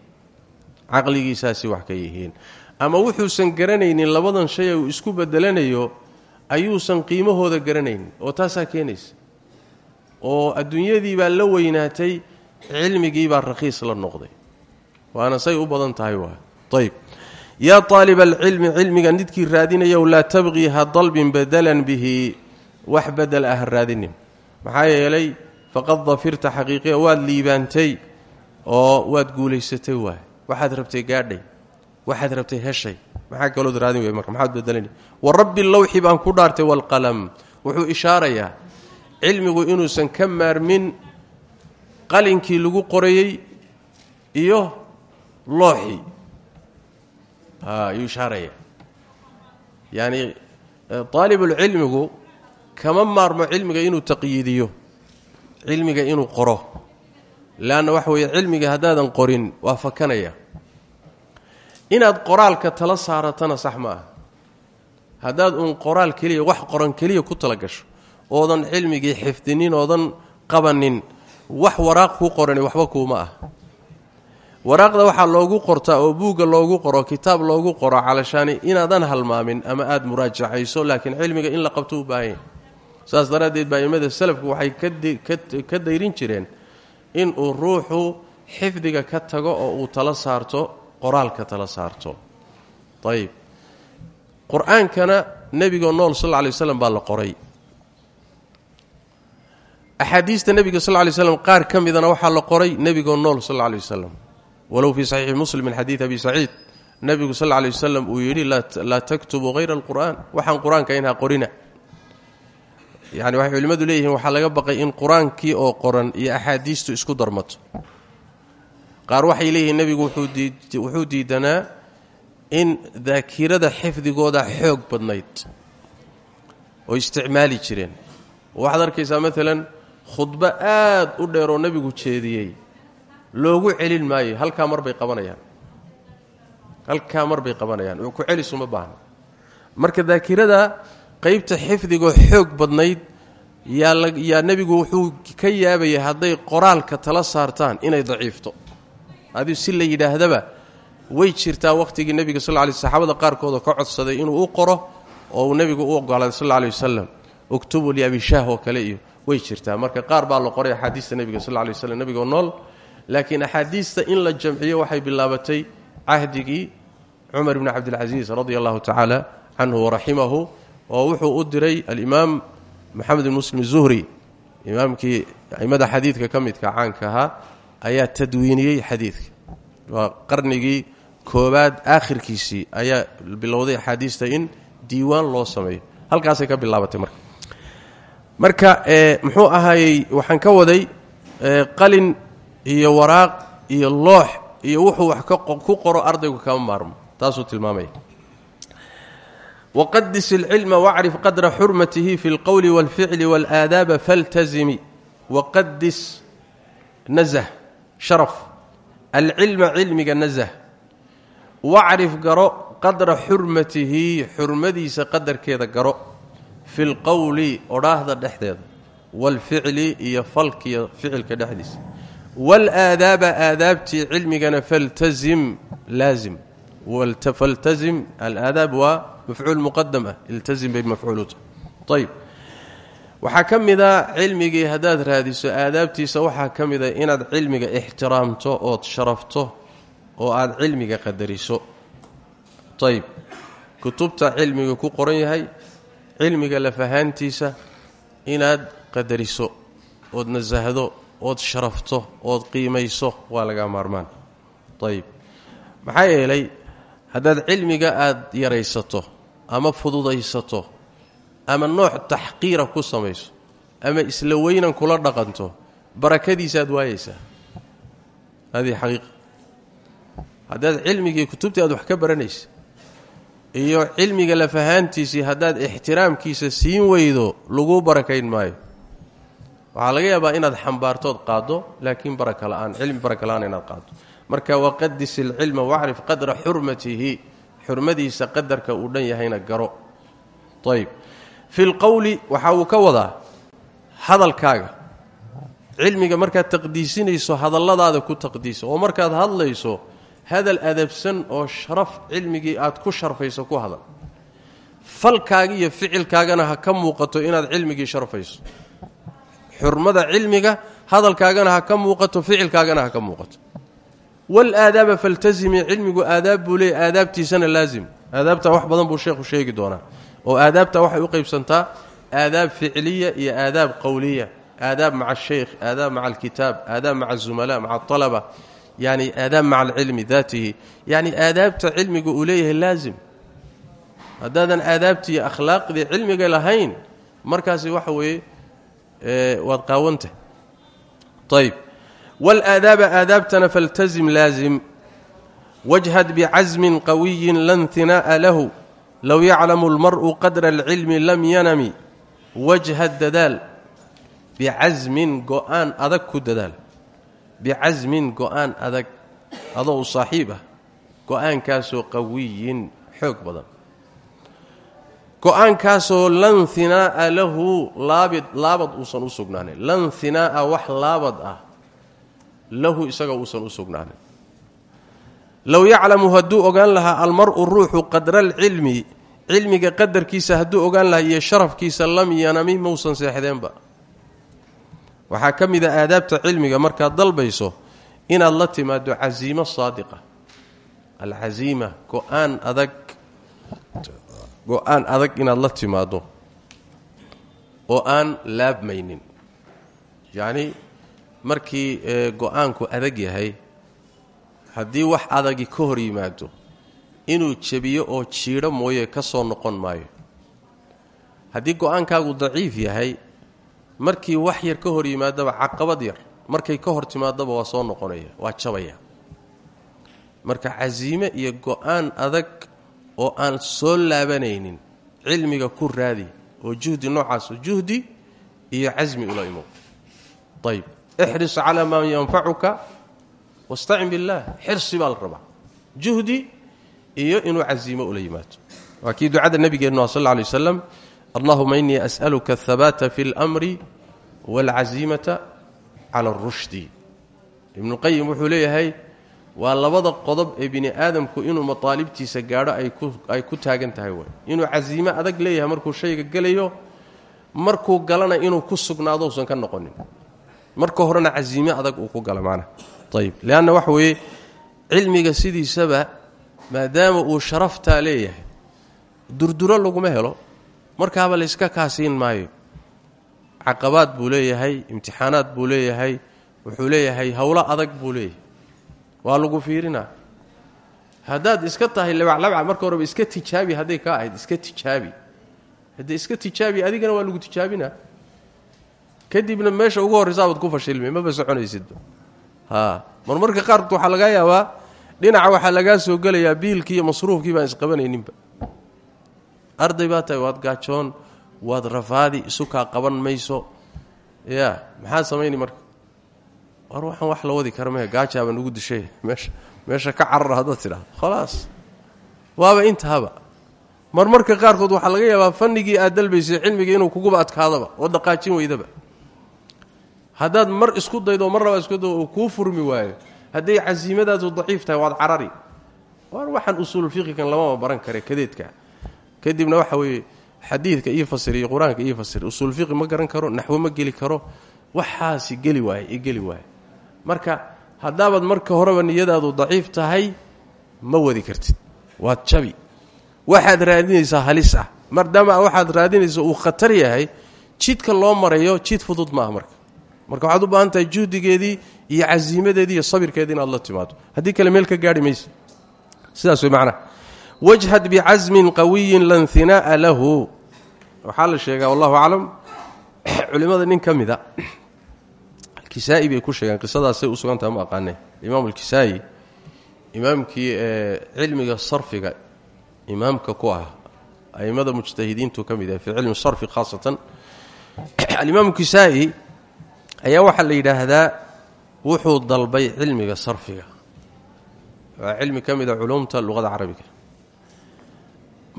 Caqligiisaasi wax ka yihiin. Ama wuxuusan garanaynin labadan shay uu isku bedelanayo ayuusan qiimahooda garanaynin oo taasaa keenaysa. Oo adduunyadii baa la weynaatay cilmigii baa rakhiis la noqday. Waana say u badan tahay waa. Ayb yaa aalib alcilmi cilmiga nidkii raadinayow laa tabqii ha dalbin badalan bihi. Wax bedel ah raadinin. Maxaa yeelay faqad dafirta xaqiiqiya waad liibaantay oo waad guulaysatay waay waxaad rabtay gaadhay waxaad rabtay heshay maxaa kalood raadin wey marka maxaad bedelani wa rabbi lawxi baan ku dhaartay waalqalam wuxuu ishaarayaa cilmigu inuusan ka maarmin qalinkii lagu qorayey iyo looxii ayuu ishaaraya yacni aalibulcilmigu kama maarmo cilmiga inuu taqyiidiyo cilmiga inuu qoro. Leanna waxa weeye cilmiga haddaadan qorin waa fakanaya inaad qoraalka tala saaratana sax ma aha haddaad uun qoraal keliya wax qoran keliya ku tala gasho oodan cilmigii xifdinin oodan qabanin wax waraaq ku qorani waxba kuuma ah. Waraaqda waxaa loogu qortaa oo buugga loogu qoro kitaab loogu qoro calashaani inaadan halmaamin ama aada muraajacayso laakiin cilmiga in la qabto u baahan saas daraaddeed baa imada salafku waxay ka dayrin jireen inuu ruuxu xifdiga ka tago oo uu tala saarto qoraalka tala saarto. Ayib qur'aankana nebigoo nool sal lla lay baa la qoray. Axaadiista nebiga sal lay slam qaar ka midana waxaa la qoray nebigoo nool sal lla lay wasalam walow fii saxiixi muslim min xadiid abi saciid nebigu sal lla lay wasalam uu yidhi laa taktubu hayra alqur'aan. Waxaan qur'aanka inha qorina. Yani waxay culimmadu leeyihiin waxaa laga baqay in qur'aankii oo qoran iyo axaadiistu isku darmato qaar waxay leeyihiin nebigu wuxuu diidanaa in daakirada xifdigooda xoog badnayd oo isticmaali jireen. Waxaad arkaysaa maalan khudbo aad u dheer oo nebigu jeediyey loogu celin maayo halkaa mar bay qabanayaan. Halkaa mar bay qabanayaan ku celisuma baahna. Marka daakirada qaybta xifdigoo xoog badnayd yaa nebigu wuxuu ka yaabayay hadday qoraalka tala saartaan inay daciifto adi si la yidhaahdaba way jirtaa wakhtigii nebiga sal lay saxaabada qaarkoodoo ka codsaday inuu u qoro oo uu u ogolaaday sal lay wasalam uktubu liabishaah oo kale iyo way jirtaa. Marka qaar baa la qoray axaadiista nebiga sal lay waslam nebigoo nool. Laakiin axaadiista in la jamciyo waxay bilaabatay cahdigii cumar bni cabdilcasiis radia allahu tacaala canhu waraximahu oo wuxuu u diray alimaam maxamed bn muslim zuhri imaamkii aimada xadiidka ka caanka ahaa ayaa tadwiiniyey xadiidka. Waa qarnigii koobaad aakhirkiisii ayaa bilowday axaadiista in diiwaan loo sameeyo. Halkaasay ka bilaabatay marka. Marka eh, muxuu ahaayey waxaan ka waday eh, qalin iyo waraaq iyo loox iyo wuxuu wax ku qoro ardaygu kama maarmo. Taasuu tilmaamaya waqadis ilcilma wacrif qadra xurmatihi fi lqowli walficli walaadaaba faltazimi. Waqadis nazh sharaf alcilma cilmiga nazh wacrif garo qadra xurmatihi xurmadiisa qadarkeeda garo. Fi lqowli odhaahda dhexdeeda. Wاlficli iyo falkiyo ficilka dhexdiisa. Wاlaadaaba aadaabtii cilmigana faltazim laazim. Faltazim alaadaab waa mafcuul muqadam ah. Iltazim bay mafcuuluta ayb waxaa ka mida cilmigii haddaad raadiso aadaabtiisa waxaa ka mida inaad cilmiga ixtiraamto ood sharafto oo aad cilmiga qadariso. Ayb kutubta cilmiga ku qoran yahay cilmiga lafahaantiisa inaad qadariso ood nasahdo ood sharafto ood qiimayso waa laga maarmaan. Ayb maxaa yeelay haddaad cilmiga aad yaraysato ama fududaysato ama nooc taxqiira ku samayso ama isla weynan kula dhaqanto barakadiisaaad waayeysaa adii xaqiiqa haddaad cilmigii kutubtii aad wax ka baranaysa iyo cilmiga lafahaantiisii haddaad ixtiraamkiisa siin weydo laguu barakayn maayo. Waxaa laga yaabaa inaad xambaartood qaaddo laakiin baraka la'aan cilmi baraka la'aan inaad qaaddo. Marka waqadis ilcilma wacrif qadra xurmatihi xurmadiisa qadarka uu dhan yahayna garo. Ayb fi lqowli waxa uu ka wadaa hadalkaaga cilmiga markaad taqdiisinayso hadalladaada ku taqdiisa oo markaad hadlayso hadal adabsan oo sharaf cilmigii aad ku sharfayso ku hadal falkaaga iyo ficilkaagana ha ka muuqato inaad cilmigii sharfayso xurmada cilmiga hadalkaagana ha ka muuqato ficilkaagana ha ka muuqato walaadaaba faltazimi cilmigu aadaab buu leeyay aadaabtiisana laazim aadaabta wax badan buu sheekhu sheegi doonaa oo aadaabta waxay u qaybsantaa aadaab ficliya iyo aadaab qowliya aadaab maca asheykh aadaab maca alkitaab aadaab maca azumala maca alaba yani aadaab maca alcilmi daatihi. Yani aadaabta cilmiga uu leeyahay laazim. Haddaadan aadaabtii iyo akhlaaqdii cilmiga lahayn markaasi waxa weeye waad qaawantah. Ayb wاlaadaaba aadaabtana faltazim laazim. Wajhad bicasmin qawiyin la nhinaa'a lahu low yaclamu اlmar'u qadra اlcilmi lam yanami wajhad dadaal bicasmin go'aan adag ku dadaal bicasmin go'aan adag adoo u saaxiib ah go'aankaasoo qawiyin xoog badan go'aankaasoo lan hinaa'a lahu laabid laabad uusan u sugnaanin lan hinaa'a wax laabad ah lahu isaga uusan u sugnaanin low yaclamu hadduu ogaan lahaa almar-u ruuxu qadra alcilmi cilmiga qadarkiisa hadduu ogaan lahaa iyo sharafkiisa lam yanami mausan seexdeenba. Waxaa ka mid a aadaabta cilmiga markaad dalbayso inaad la timaado casiimo saadiqa. Alcasiima go'aan adag go'aan adag inaad la timaado oo aan laabmaynin. Yacni markii go'aanku adag yahay haddii wax adagi ka hor yimaado inuu jebiyo oo jiidho mooye ka soo noqon maayo. Haddii go'aankaagu daciif yahay markii wax yar ka hor yimaadaba caqabad yar markay ka hor timaadaba waa soo noqonaya waa jabaya. Marka casiime iyo go'aan adag oo aan soo laabanaynin cilmiga ku raadi oo juhdi noocaas juhdi iyo casmi ula imo. Ayb ixris calaa maa yanfacuka wastacin billaah xirsi baa la rabaa juhdi iyo inuu casiimo ula yimaado waa kii ducada nabigeennu a sal lla alay waslam allahuma innii as'aluka ahabaata fi اlmri wاlcasiimata cala اrushdi ibnuqayim wuxuu leeyahay waa labada qodob ee bini aadamku inuu mataalibtiisa gaadho ay ku taagan tahay way inuu casiimo adag leeyahay markuu shayga gelayo markuu galana inuu ku sugnaado usan ka noqonin marka horena casiime adag uu ku gala macnaha ayib leanna waxa weeye cilmiga sidiisaba maadaama uu sharaftaa leeyahay durduro laguma helo. Markaaba layska kaasiin maayo. Caqabaad buu leeyahay imtixaanaad buu leeyahay wuxuu leeyahay howlo adag buu leeyahay. Waa lagu fiirinaa haddaad iska tahay labaclabca marka horeba iska tijaabi hadday kaa ahayd iska tijaabi. Haddee iska tijaabi adigana waa lagu tijaabinaa kadibna meesha ugu horraysa baad ku fashilmay maba soconaysidba marmarka qaarkood waxaa lagaa yaabaa dhinaca waxaa lagaa soo gelayaa biilkii iyo masruufkii baan isqabanayninba. Arday baa tahay waad gaajoon waad rafaadi isukaa qaban mayso. Ya maxaad samayni marka? War wax la wadi kara gaajaaba nugu dishay. Meesha meesha ka carara haddaad tidhahdo khalaas. Waaba intahaba. Marmarka qaarkood waxaa laga yaabaa fanigii aad dalbaysay cilmigii inuu kuguba adkaadaba oo daqaajin weydaba haddaad mar isku daydo mar labaa isku daydo uu kuu furmi waayo. Hadday casiimadaadu daciif tahay waad carari. War waxaan usuulfiqikan lamama baran kare kadeedka. Kadibna waxa weeye xadiidka iyo qur'aanka ii fasir usuulfiqi ma garan karo naxwo ma geli karo waxaasi geli waaye i geli waaye. Marka haddaabaad marka horeba niyadaadu daciif tahay ma wadi kartid. Waad jabi. Waxaad raadinaysaa halis ah. Maadaama waxaad raadinaysa uu khatar yahay jidka loo marayo jid fudud maaha marka marka waxaad u baahan tahay juhdigeedii iyo casiimadeedii iyo sabirkeedii inaad la timaado. Haddii kale meel ka gaarhi maysa sidaas way macnaha. Wajhad bicasmin qawiyin lan hinaa'a lahu. Waxaa la sheegaa wallahu aclam. Culimmada nin ka kisaa'i bay ku sheegeen qisadaasay u sugantaha ma aqaane imaam alkisaa'i imaamkii ee cilmiga sarfiga imaamka ku ah a'immada mujtahidiintu ka mid ah fii sarfi khaasatan. Alimaamu kisaa'i ayaa waxaa la yidhaahdaa wuxuu dalbay cilmiga sarfiga. Waa cilmi ka mid a culumta luqada carabiga.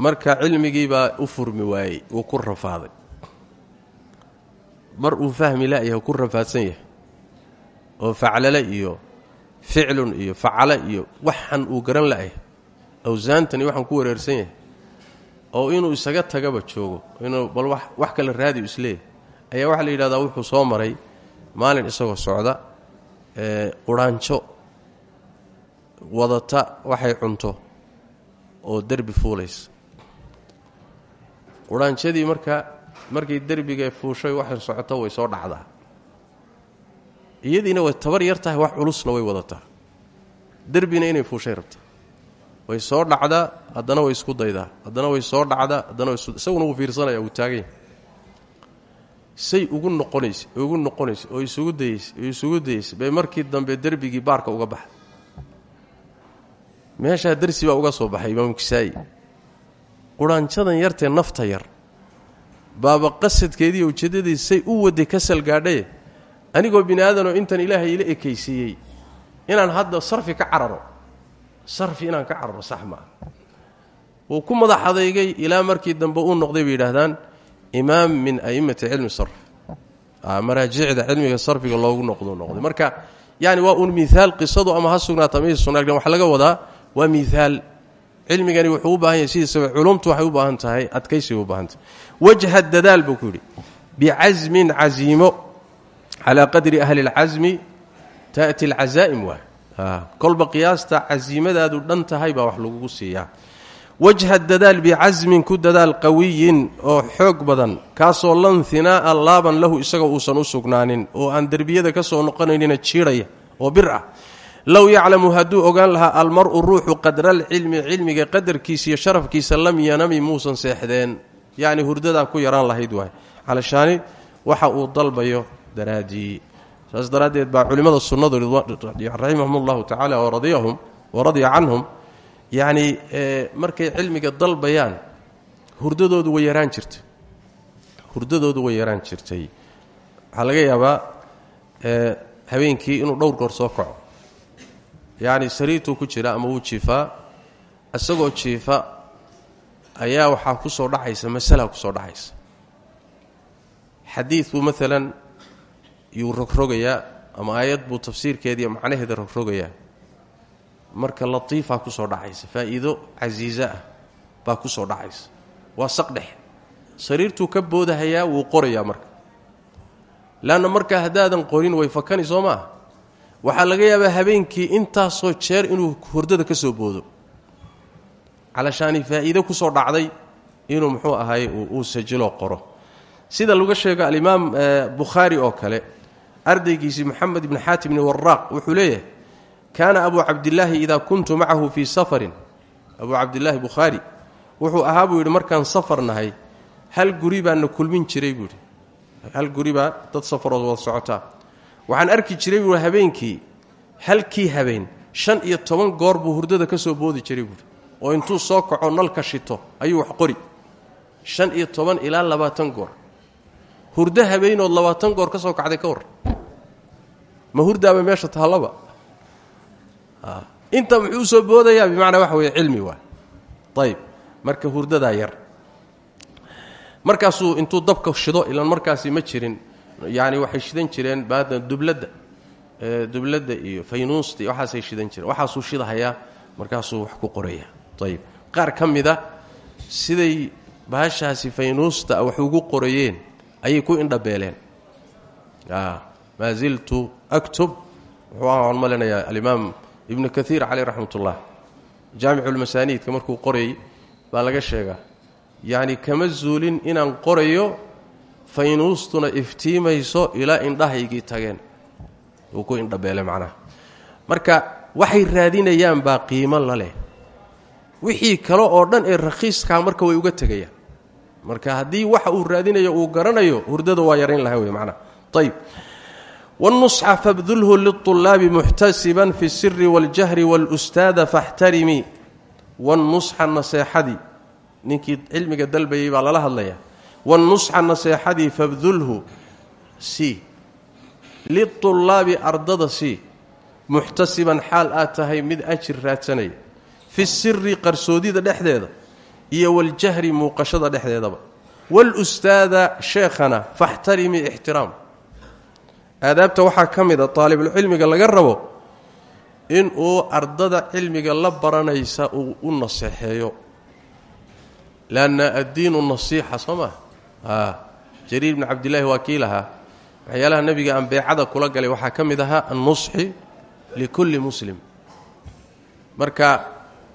Marka cilmigiibaa u furmi waayey wuu ku rafaaday. Mar uu fahmi la'yahay ku rafaadsan yahay. Oo faclale iyo ficlun iyo facale iyo waxan uu garan la'yahay awsaantani waxaan ku wareersan yahay. Oo inuu isaga tagaba joogo inuu bal wax kale raadi isleeyahy ayaa waxaa la yidhahdaa wuxuu soo maray maalin isagoo socda ee quraanjo wadata waxay cunto oo derbi fuulaysa. Quraanjadii marka markay derbiga fuushay waxay socoto way soo dhacdaa. Iyadiina way tabar yar tahay wax culusna way wadataa derbina inay fuushay rabtaa way soo dhacdaa haddana way isku daydaa. Haddana way soo dhacdaa haddana isaguna wuu fiirsanaya wuu taaganya say ugu noqonaysa ugu noqonaysa oo isugu dayeysa oo isugu dayeysa bay markii dambe derbigii baarka uga baxay. Meeshaa darsi baa uga soo baxay imaamu kisaa'i. Quraanjadan yartee nafta yar. Baaba qasadkeediiyo ujeeddadiis say u waday ka salgaadhaye anigoo bini aadanoo intan ilaahay ila ekaysiiyey inaan hadda sarfi ka cararo. Sarfi inaan ka cararo sax maa wuu ku madax adeygay ilaa markii dambe uu noqday bay yidhaahdaan imaam min a'immati cilmi sarf. Ah, Maraajicda cilmiga sarfiga loogu noqdo noqday marka yani waa uun miaal qisadu ama ha sugnaata ma sugna laga wadaa waa miaal cilmigani wuxuu baahan yahay sidiisaba culumtu waxay u baahan tahay adkaysibay u baahan tahay. Wajha dadaal buu ku yidhi bicasmin casiimo qadri ahli اlcasmi ta'ti اlcazaa'im waay ah, kolba qiyaasta casiimadaadu dhan tahay baa wax lagugu siiyaa wajha dadaal bicasmin ku dadaal qawiyin oo xoog badan kaasoo lan hinaa'a laaban lahu isagoo uusan u sugnaanin oo aan derbiyada ka soo noqonaynina jiidhaya oo bir ah. Low yaclamu hadduu ogaan lahaa almar-u ruuxu qadraalcilmi cilmiga qadarkiisa iyo sharafkiisa lam yanami muusan seexdeen. Yacni hurdadaa ku yaraan lahayd waay. Calashaani waxa uu dalbayo daraaddii saas daraaddeed baa culimmada sunnadu raximahum allahu tacaala waradiyahum waradiya canhum yacni markay cilmiga dalbayaan hurdadoodu way yaraan jirtay. Hurdadoodu way yaraan jirtay. Waxaa laga yaabaa habeenkii inuu dhowr goor soo kaco. Yacni sariirtuu ku jira ama wuu jiifaa. Isagoo jiifa ayaa waxaa ku soo dhacaysa masalaa ku soo dhacaysa xadiid buu maalan yuu rogrogayaa ama aayad buu tafsiirkeediiyo macnaheeda rogrogayaa marka latiifaa ku soo dhacaysa faa'iido casiiso ah baa ku soo dhacaysa. Waa saqdhex. Sariirtuu ka boodahayaa wuu qorayaa marka. Leanna markaa haddaadan qorin way fakani soo maaha. Waxaa laga yaabaa habeenkii intaasoo jeer inuu hurdada ka soo boodo. Calashaani faa'iido ku soo dhacday inuu muxuu ahaay uu sajilo qoro. Sida laga sheego alimaam bukhaari oo kale ardaygiisii moxamed ibni xaatim ibni waraaq wuxuu leeyahay kaana abu cabdillaahi idaa kuntu macahu fii safarin. Abuu cabdillaahi bukhaari wuxuu ahaa buu yidhi markaan safar nahay hal guri baana kulmin jiray buu yidhi. Hal guri baa dad safarood wada socotaa. Waxaan arki jiray buu habeenkii halkii habeen shan iyo toban goor buu hurdada ka soo boodi jiray buuhi oo intuu soo kaco nalka shito ayuu wax qori. Shan iyo toban ilaa labaatan goor. Hurdo habeenood labaatan goor ka soo kacday ka war. Ma hurdaaba meesha taallaba inta muxuu soo boodayaa bimacnaa waxa weeye cilmi waa. Ayb marka hurdadaa yar. Markaasuu intuu dabka shido ilan markaasi ma jirin yani waxay shidan jireen baada dubladda dubladda iyo faynuusta iyo waxaasay shidan jireen. Waxaasuu shidahayaa markaasuu wax ku qoraya ayb qaar ka siday baashaasi faynuusta wax ugu qorayeen ayay ku indhabeeleen. Maa ziltu aktub. Wuxuu aan malinayaa alimaam ibnu kaiir caleyh raxmat ullah jaamiculmasaaniidka markuu qorayay baa laga sheegaa yacni kama zuulin inaan qorayo faynuustuna iftiimayso ilaa indhahaygii tageen. Uu ku indhabeele macnaha. Marka waxay raadinayaan baa qiimo la leh. Wixii kale oo dhan ee rakhiiskaa marka way uga tegayaan. Marka haddii waxa uu raadinayo uu garanayo hurdada waa yarayn laha wey macnaha. Ayb wاnusxa fabdulhu liلطulaabi muxtasiban fi الsiri wاljahri wاlustaada faاxtarimii wاnusxa naseexadii ninkii cilmiga dalbayay baa lala hadlaya wاnusxa naseexadii fabdulhu si liطulaabi ardada si muxtasiban xaal aad tahay mid ajir raadsanaya fi siri qarsoodida dhexdeeda iyo waljahri muuqashada dhexdeedaba walustaada sheekhana faxtarimii ixtiraam aadaabta waxaa ka mid a taalibulcilmiga laga rabo inuu ardada cilmiga la baranaysa uu u naseexeeyo. Lanna addiinu nasiixa soo maa jariir bni cabdillaahi waa kii lahaa waxyaalaha nebiga aan beecada kula galay waxaa ka mid ahaa annusxi likulli muslim. Marka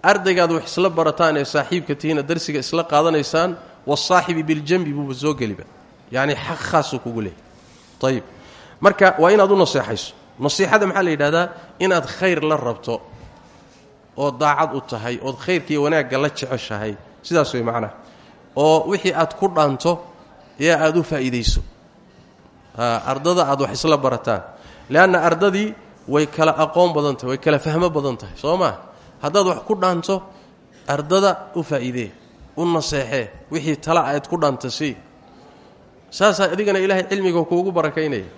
ardaygaad wax isla barataan ee saaxiibka tihiina darsiga isla qaadanaysaan wasaaxibi biljambi buuba soo geliba. Yacni xaq khaasuu kugu leehay ayib marka waa inaad u naseexayso nasiixada maxaa la yidhahdaa? Inaad khayr la rabto oo daacad u tahay ood khayrkiiyo wanaagga la jeceshahay. Sidaas way macnaha. Oo wixii aad ku dhaanto ee aad u faa'iidayso. Ardada aad wax isla barataan. Leanna ardadii way kala aqoon badan tahay way kala fahmo badan tahay. Soo maa haddaad wax ku dhaanto ardada u faa'iidee u naseexee wixii tala aad ku dhaanta sii saasaa adigana ilaahay cilmiga kuugu barakaynaya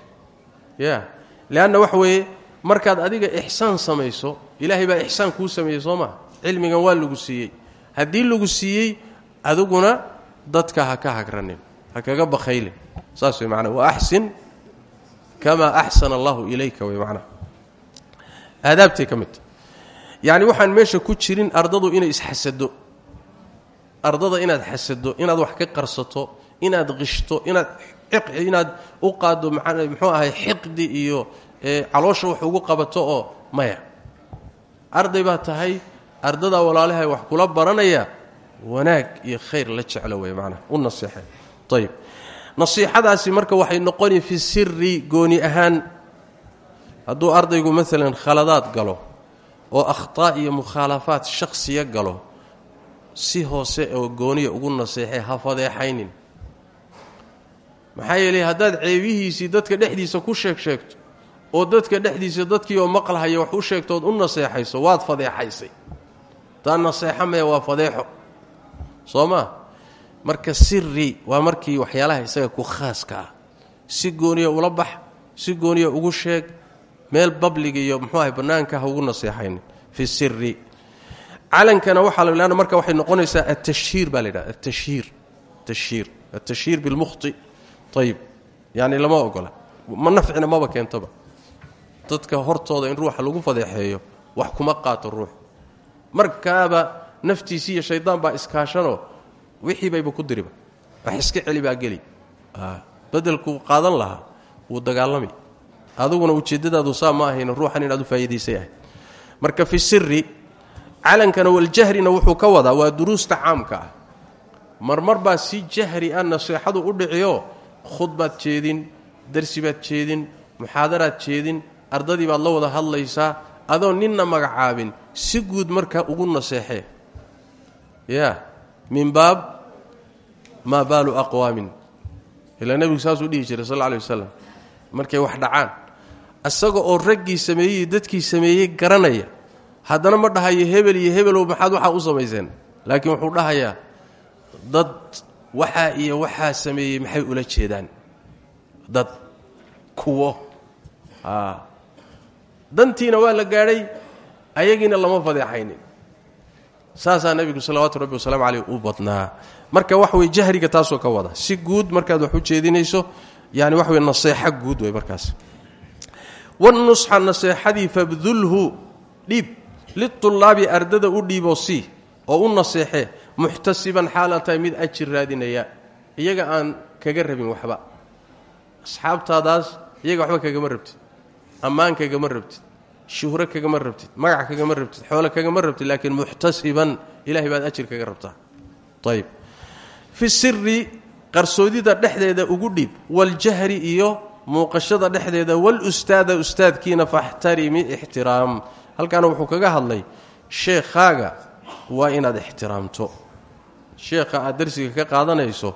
ya leanna waxa weeye markaad adiga ixsaan samayso ilaahay baa ixsaan kuu sameeyey soo maa cilmigan waa lagu siiyey. Haddii lagu siiyey adiguna dadka ha ka hagranin ha kaga bakhaylin. Saas way macnaa. Wa axsin kamaa axsana allahu ilayka way macnaha aadaabtay ka yacni waxaan meesha ku jirin ardadu inay isxasado ardada inaad xasado inaad wax ka qarsato inaad qishto inaad inaad u qaaddo muxuu ahay xiqdi iyo caloosha wax ugu qabato oo maya. Arday baa tahay ardadaa walaalahay wax kula baranaya wanaag iyo khayr la jeclo wey macnaha u naseexay ayib nasiixadaasi marka waxay noqoni fi siri gooni ahaan hadduu ardaygu maalan khaladaad galo oo akhtaa iyo mukhaalafaad shakhsiya galo si hoose oo gooniya ugu naseexay ha fadeexaynin maxaa yeelay haddaad ceebihiisii dadka dhexdiisa ku sheeg sheegto oo dadka dhexdiisa dadkii oo maqlhaya wax u sheegtood u naseexayso waad fadeexaysay. Taa naseexo waa fadeexo. Soo marka siri waa markii waxyaalaha isaga ku khaaska ah. Si gooniya ula bax si gooniya ugu sheeg meel babliga iyo muxuu ahay bannaanka ugu naseexaynin. Fi siri calankana waxaa la marka waxay noqonaysaa atashhiir baa la yidhaha atashhiir tashhiir. Atashhiir bilmukhti ayib yacni lama ogola. Ma nafcina maba keentaba. Dadka hortooda in ruuxa lagu fadeexeeyo wax kuma qaato ruux. Markaaba naftiisii iyo shaydaan baa iskaashanoo wixii bayba ku diriba. Wax iska celi baa geli. Bedelkuu qaadan lahaa wuu dagaalami. Adiguna ujeeddadaadu saa ma ruuxan inaad u faa'iidaysay marka fi siri calankana waljahrina wuxuu ka wadaa waa duruusta caamka ah. Marmar baa si jahri ah naseexadu u dhiciyo khudbaad jeedin darsi baad jeedin muxaadaraad jeedin ardadii baad la wada hadlaysaa adoo ninna magacaabin si guud markaa ugu naseexee ya min baab maa baalu aqwaamin. Ilaa nebigu saasuu dhihi jiray sal lla alay wasalam markay wax dhacaan. Isaga oo raggii sameeyey dadkii sameeyey garanaya haddana ma dhahayo hebel iyo hebelow maxaad waxaa u samayseen. Laakiin wuxuu dhahayaa dad waxaa iyo waxaa sameeyey maxay ula jeedaan? Dad kuwo. Dantiina waa la gaadhay ayagiina lama fadeexaynin saasaa nebigu salawaatu rabbi wasalaamu caleyh u badnaa. Marka wax wey jahriga taasoo ka wada. Si guud markaad wax u jeedinayso yani wax wey naseexo guud wey markaas. Wanusxa naseexadii fabdulhu dhiib. Litulaabi ardada u dhiiboo sii oo u naseexee muxtasiban xaala tahay mid ajir raadinaya. Iyaga aan kaga rabin waxba. Asxaabtaadaas iyaga waxba kagama rabtid. Ammaan kagama rabtid. Shuhro magac kagama rabtid. Xoole kagama rabtid. Laakiin muxtasiban baad ajir kaga rabtaa. Ayb fi siri qarsoodida dhexdeeda ugu dhiib waljahri iyo muuqashada dhexdeeda walustaada ustaadkiina faxtarimi ixtiraam. Halkaana wuxuu kaga hadlay sheekhaaga waa inaad ixtiraamto sheekha aad darsiga ka qaadanayso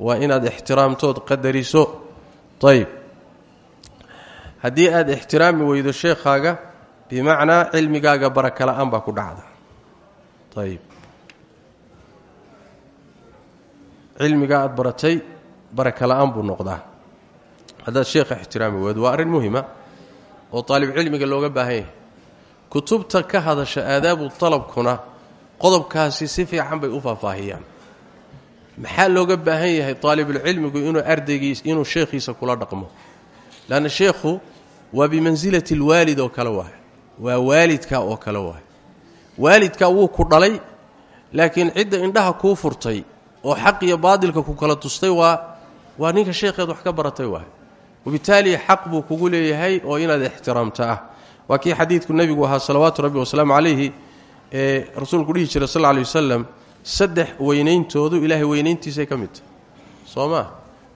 waa inaad ixtiraamtood qadariso. Ayb haddii aad ixtiraami weydo sheekhaaga bimacnaa cilmigaaga baraka la'aan baa ku dhacda. Ayb cilmigaa aad baratay baraka la'aan buu noqdaa. Haddaad sheekha ixtiraami weydo waa arrin muhima oo taalib cilmiga looga baahan kutubta ka hadasha aadaabu talabkuna qodobkaasi si fiican bay u faahfaahiyaan. Maxaa looga baahan yahay taalibulcilmigu inuu ardaygiis inuu sheekhiisa kula dhaqmo? Lanna sheekhu waa bimansilati alwaalid oo kale waay waa waalidka oo kale waay waalidka wuu ku dhalay laakiin cidda indhaha kuu furtay oo xaq iyo baadilka ku kala tustay waa waa ninka sheekheed wax ka baratay waay wabitaali xaq buu kugu leeyahay oo inaad ixtiraamta ah. Waa kii xadiidku nebigu ahaa salawaatu rabbi wasalaamu calayhi ee rasuulku dhihi jiray sal lla alay wasalam saddex weynayntoodu ilaahay weynayntiisay ka mid. Tahy soo maa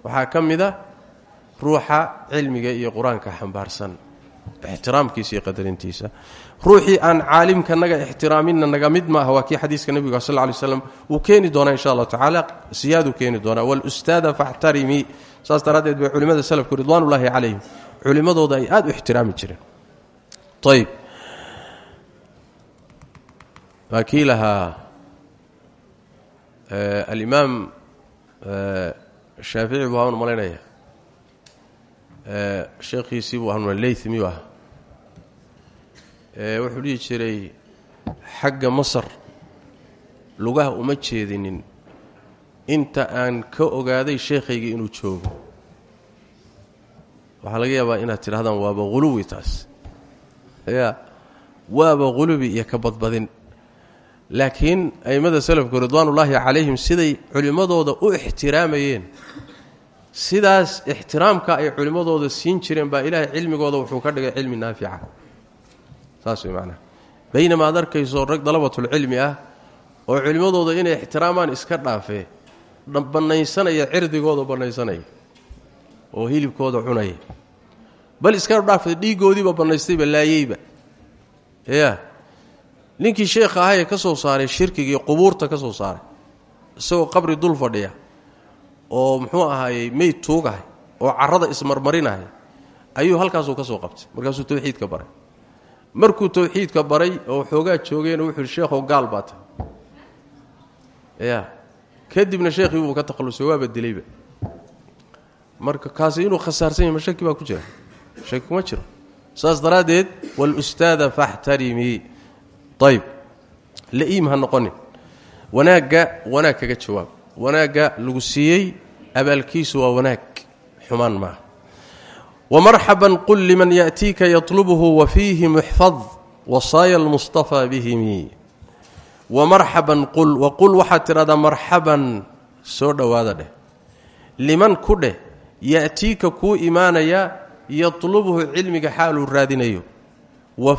waxaa ka mid a ruuxa cilmiga iyo qur'aanka xambaarsan ixtiraamkiisa iyo qadarintiisa. Ruuxii aan caalimka naga ixtiraaminna naga mid maaha waa kii xadiiska nebiga sal ly slam wuu keeni doonaa insha allahu tacaala siyaaduu keeni doonaa. Walustaada faxtarimii saas daraaddeed bay culimmada salafku ridwaanullaahi calayhim. Culimmadooda ay aada u ixtiraami jireen. Ayb waa kii lahaa alimaam shaafici buu haanu malaynaya. Sheekhiisii buu ahaa leyth miyuu ahaa wuxuu dhihi jiray xagga masar lugaha uma jeedinin. Inta aan ka ogaaday sheekhaygii inuu joogo. Waxaa laga yaabaa inaad tidhahdaan waaba huluwi taas. Ya waaba hulubi iyo ka badbadin laakiin a'immada salafku ridwaanullaahi calayhim siday culimmadooda u ixtiraamayeen. Sidaas ixtiraamka ay culimmadooda siin jireen baa ilaahay cilmigooda wuxuu ka dhigay cilmi naafica. Saas way macnaha baynama ad arkayso rag dalabatulcilmi ah oo culimmadooda inay ixtiraamaan iska dhaafee bannaysanaya cirdigooda bannaysanaya oo hilibkooda cunaya bal iska dhaafay dhiiggoodiiba bannaystayba laayeyba ya ninkii sheekha ahayee ka soo saaray shirkigii qubuurta ka soo saaray isagoo qabri dul fadhiya oo muxuu ahaayey meyd tuugahay oo carrada ismarmarinaya ayuu halkaasuu ka soo qabtay. Markaasuu tawxiidka baray. Markuu tawxiidka baray oo xoogaa joogayna wuxuu yihi sheekhow gaal baa ya kadibna sheekhii buu ka takhallusay waaba dilayba. Marka kaasi inuu khasaarsan yahy ma shaki ku jira? Shaki kuma jiro. Saas daraaddeed walustaada faxtarimii ayb la-iim ha noqonin. Wanaagga wanaag kaga jawaab. Wanaagga lagu siiyey abaalkiisu waa wanaag. Xumaan maaha. Wamarxaban qul liman yaأtiika yaطlubhu wafiihi muxfad wasaaya almustafaa bihimi wamarxaban qul waqul waxaad tidhahdaa marxaban soo dhowaada dheh. Liman ku dheh ya'tiika kuu imaanaya yatlubhu cilmiga xaaluu raadinayo. Wa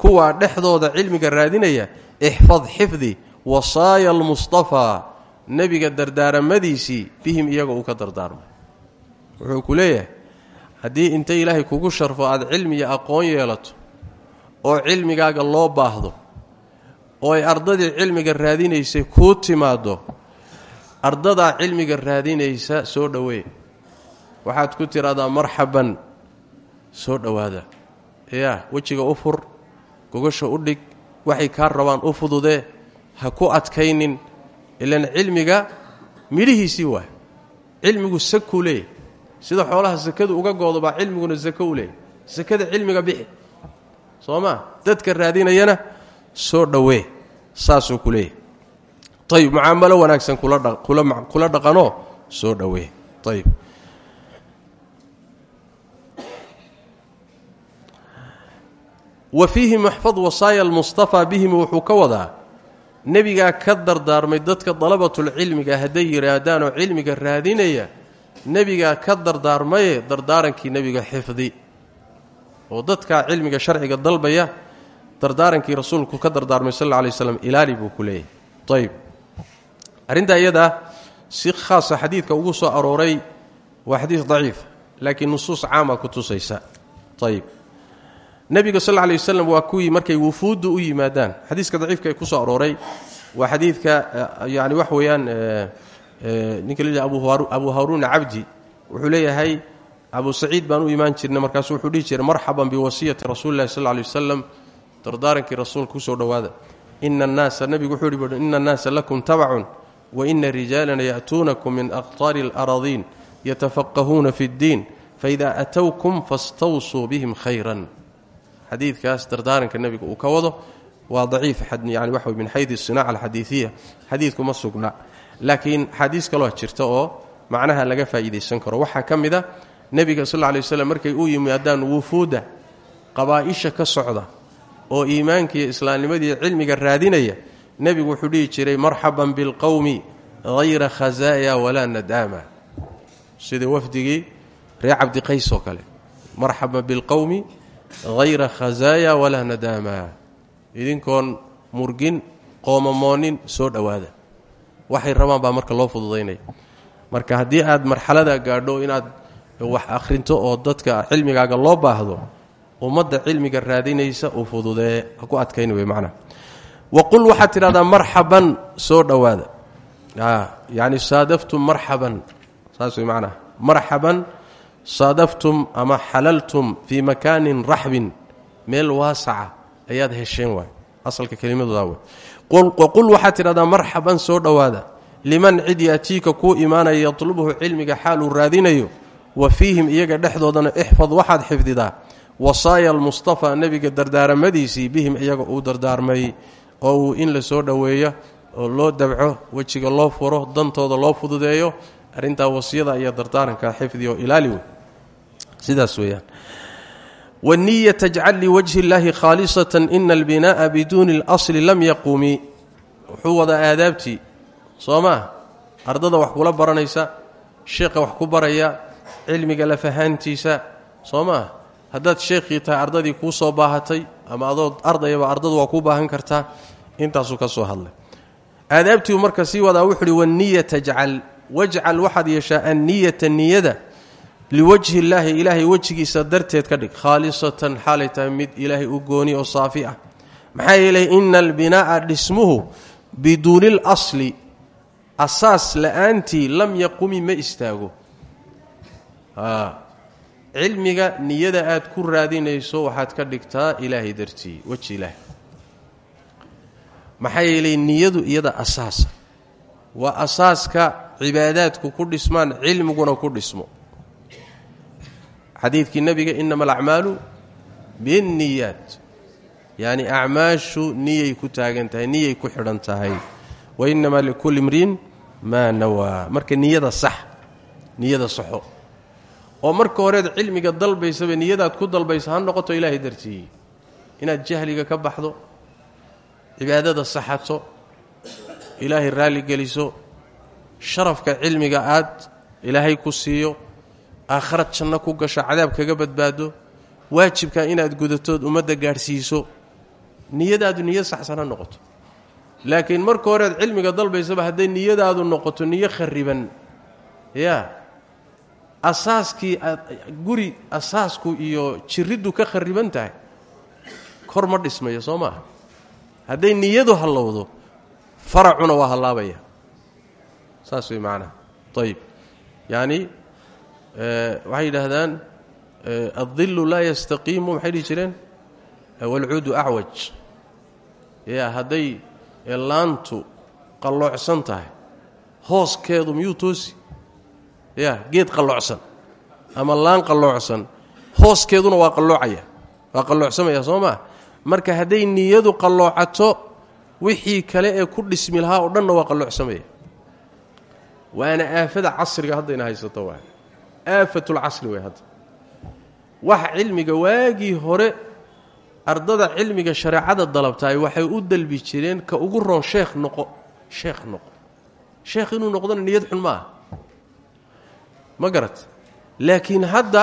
kuwaa dhexdooda cilmiga raadinaya ixfad xifdi wasaaya almustafaa nebiga dardaaramadiisii bihim iyaga uu ka dardaarmay. Wuxuu ku leeyahay haddii inta ilaahay kugu sharfo aada cilmiya aqoon yeelato oo cilmigaaga loo baahdo oo ay ardadii cilmiga raadinaysay kuu timaaddo ardadaa cilmiga raadinaysa soo dhowee. Waxaad ku tidhahdaa marxaban soo dhowaada. Yaa wejiga u fur gogasha u dhig waxay kaa rabaan u fududee ha ku adkaynin ilan cilmiga midhihiisii waa. Cilmigu sakuu leeyahy sida xoolaha sakadu uga goodo baa cilmiguna sako u leeyahy sakada cilmiga bixi. Soo maa dadka raadinayana soo dhowee saasuu ku leeyahy ayib mucaamalo wanaagsan kula dhaqanoo soo dhowee ayib wa fiihi maxfad wasaaya almustafaa bihim wuxuu ka wadaa nebigaa ka dardaarmay dadka dalabatulcilmiga hadday yidhaahdaanoo cilmiga raadinaya nebigaa ka dardaarmaye dardaarankii nebiga xifdi. Oo dadkaa cilmiga sharciga dalbaya dardaarankii rasuulku ka dardaarmay sal alla alay waslam ilaali buu ku leeyahay. Ayib arrintaa iyadaa si khaasa xadiidka ugu soo arooray waa xadiis daciif laakiin nusuus caama ku tusaysa. Ayib nebiga sal alay waslem waa kuwii markay wufuuddu u yimaadaan. Xadiiska daciifka ee ku soo arooray waa xadiidka yani wax weeyaan ninka la abu haruun cabdi. Wuxuu leeyahay abu saciid baan u imaan jirnay markaasu wuxuu dhihi jiray marxaban biwasiyati rasuuli lahi sal lay wasalam dardaarankii rasuulka ku soo dhowaada ina annaasa nebigu wuxuu ina annaasa lakum tabacun waina rijaalana ya'tuunakum min aqtaari اlaradiin yatafaqahuuna fi اddiin faida atowkum fastawsuu bihim khayran xadiidkaas dardaaranka nebiga uu ka wado waa daciif yani waxa min xayu sinaca alxadiidiya xadiidku ma sugna. Laakiin xadiis kaloo jirta oo macnaha laga faa'iidaysan karo. Waxaa ka mid a nebiga sal lla lay waslam markay u yimaadaan wufuudda qabaa'isha ka socda oo iimaankiiyo islaamnimadiiyo cilmiga raadinaya nebigu wuxuu dhihi jiray marxaban bilqowmi hayra khazaaya walaa nadaama. Sida wafdigii reer cabdiqays oo kale hayra khazaaya walaa nadaama idinkoon murgin qoomamoonin soo dhowaada waxay rabaan baa marka loo fududaynaya marka haddii aad marxalada gaadho inaad wax akhrinto oo dadka cilmigaaga loo baahdo ummadda cilmiga raadinaysa u fududee ha ku adkayn wey macnaha wa qul waxaad tidhahdaa marxaban soo dhowaada yacni saadaftum marxaban saas wey macnaha saadaftum ama xalaltum fii makaanin raxbin meel waasaca ayaad hesheen waay asalka kelimadooda wey waqul waxaad tidhahdaa marxaban soo dhowaada liman cid yaatiika kuu imaanaya yatlubhu cilmiga xaaluu raadinayo wa fiihim iyaga dhexdoodana ixfad waxaad xifdidaa wasaaya almustafaa nebiga dardaaramadiisii bihim iyaga uu dardaarmay oo uu in la soo dhoweeyo oo loo dabco wejiga loo furo dantooda loo fududeeyo arrintaa wasiyada iyo dardaaranka xifdi oo ilaali wey sidaas weeyaan. Waniya tajcal liwajhi اllahi khaalisatan ina albina'a biduuni اlasli lam yaquumi. Wuxuu wadaa aadaabtii soo ardada wax kula baranaysa sheekha wax ku baraya cilmiga lafahaantiisa soo maa haddaad sheekhii tahay ardadii kuu soo baahatay ama adood ardayaba ardadu waa kuu baahan kartaa intaasuu ka soo hadlay. Aadaabtiiu marka sii wadaa wuxu uhi waniya tajcal wajcal waxaad yeeshaa anniyata niyada liwajhi illaahi ilaahay wejigiisa darteed ka dhig khaalisatan xaalay tahay mid ilaahay u gooni oo saafi ah maxaa yeelay ina albinaa'a dhismuhu biduuni اlasli asaas la'aantii lam yaqumi ma istaago cilmiga niyada aad ku raadinayso waxaad ka dhigtaa ilaahay dartii weji ilaahay maxaa yeelay niyadu iyada asaasa waa asaaska cibaadaadku ku dhismaan cilmiguna ku dhismo xadiidkii nebiga inama alacmaalu binniyaat. Yacni acmaashu niyay ku taagan tahay niyay ku xidhan tahay. Wa innamaa likulli imriin maa nawaa marka niyada sax niyada saxo oo marka horeed cilmiga dalbaysaba niyadaad ku dalbaysa ha noqoto ilaahay dartii. Inaad jahliga ka baxdo cibaadada saxato ilaahay raalli geliso sharafka cilmiga aad ilaahay ku siiyo aakharad janno ku gasho cadaab kaga badbaado waajibka inaad gudatood ummadda gaadhsiiso niyadaadu niyo saxsan ha noqoto. Laakiin marka horead cilmiga dalbaysaba hadday niyadaadu noqoto niyo khariban. Yaa asaaskii guri asaasku iyo jiriddu ka khariban tahay kor ma dhismayo soo maaha. Hadday niyadu hallowdo faracuna waa hallaabaya. Saas way macnaha. Ayib yacni waxay yidhaahdaan adillu laa yastaqiimu maxay dhihi jireen walcuudu acwaj. Ya hadday laantu qalloocsan tahay hooskeedu miyuu toosi? Ya geed qalloocsan ama laan qalloocsan hooskeeduna waa qalloocaya. Waa qalloocsamaya soo maa marka hadday niyadu qalloocato wixii kale ee ku dhismi lahaa oo dhanna waa qalloocsamaya. Waana aafada casriga haddayna haysato waa aafatulcasri wey hadda. Wax cilmiga waagii hore ardada cilmiga shareecada dalabtaay waxay u dalbi jireen ka ugu roon sheekh noqo sheekh noqo. Sheekh inuu noqdona niyad xun ma aha ma garat laakiin hadda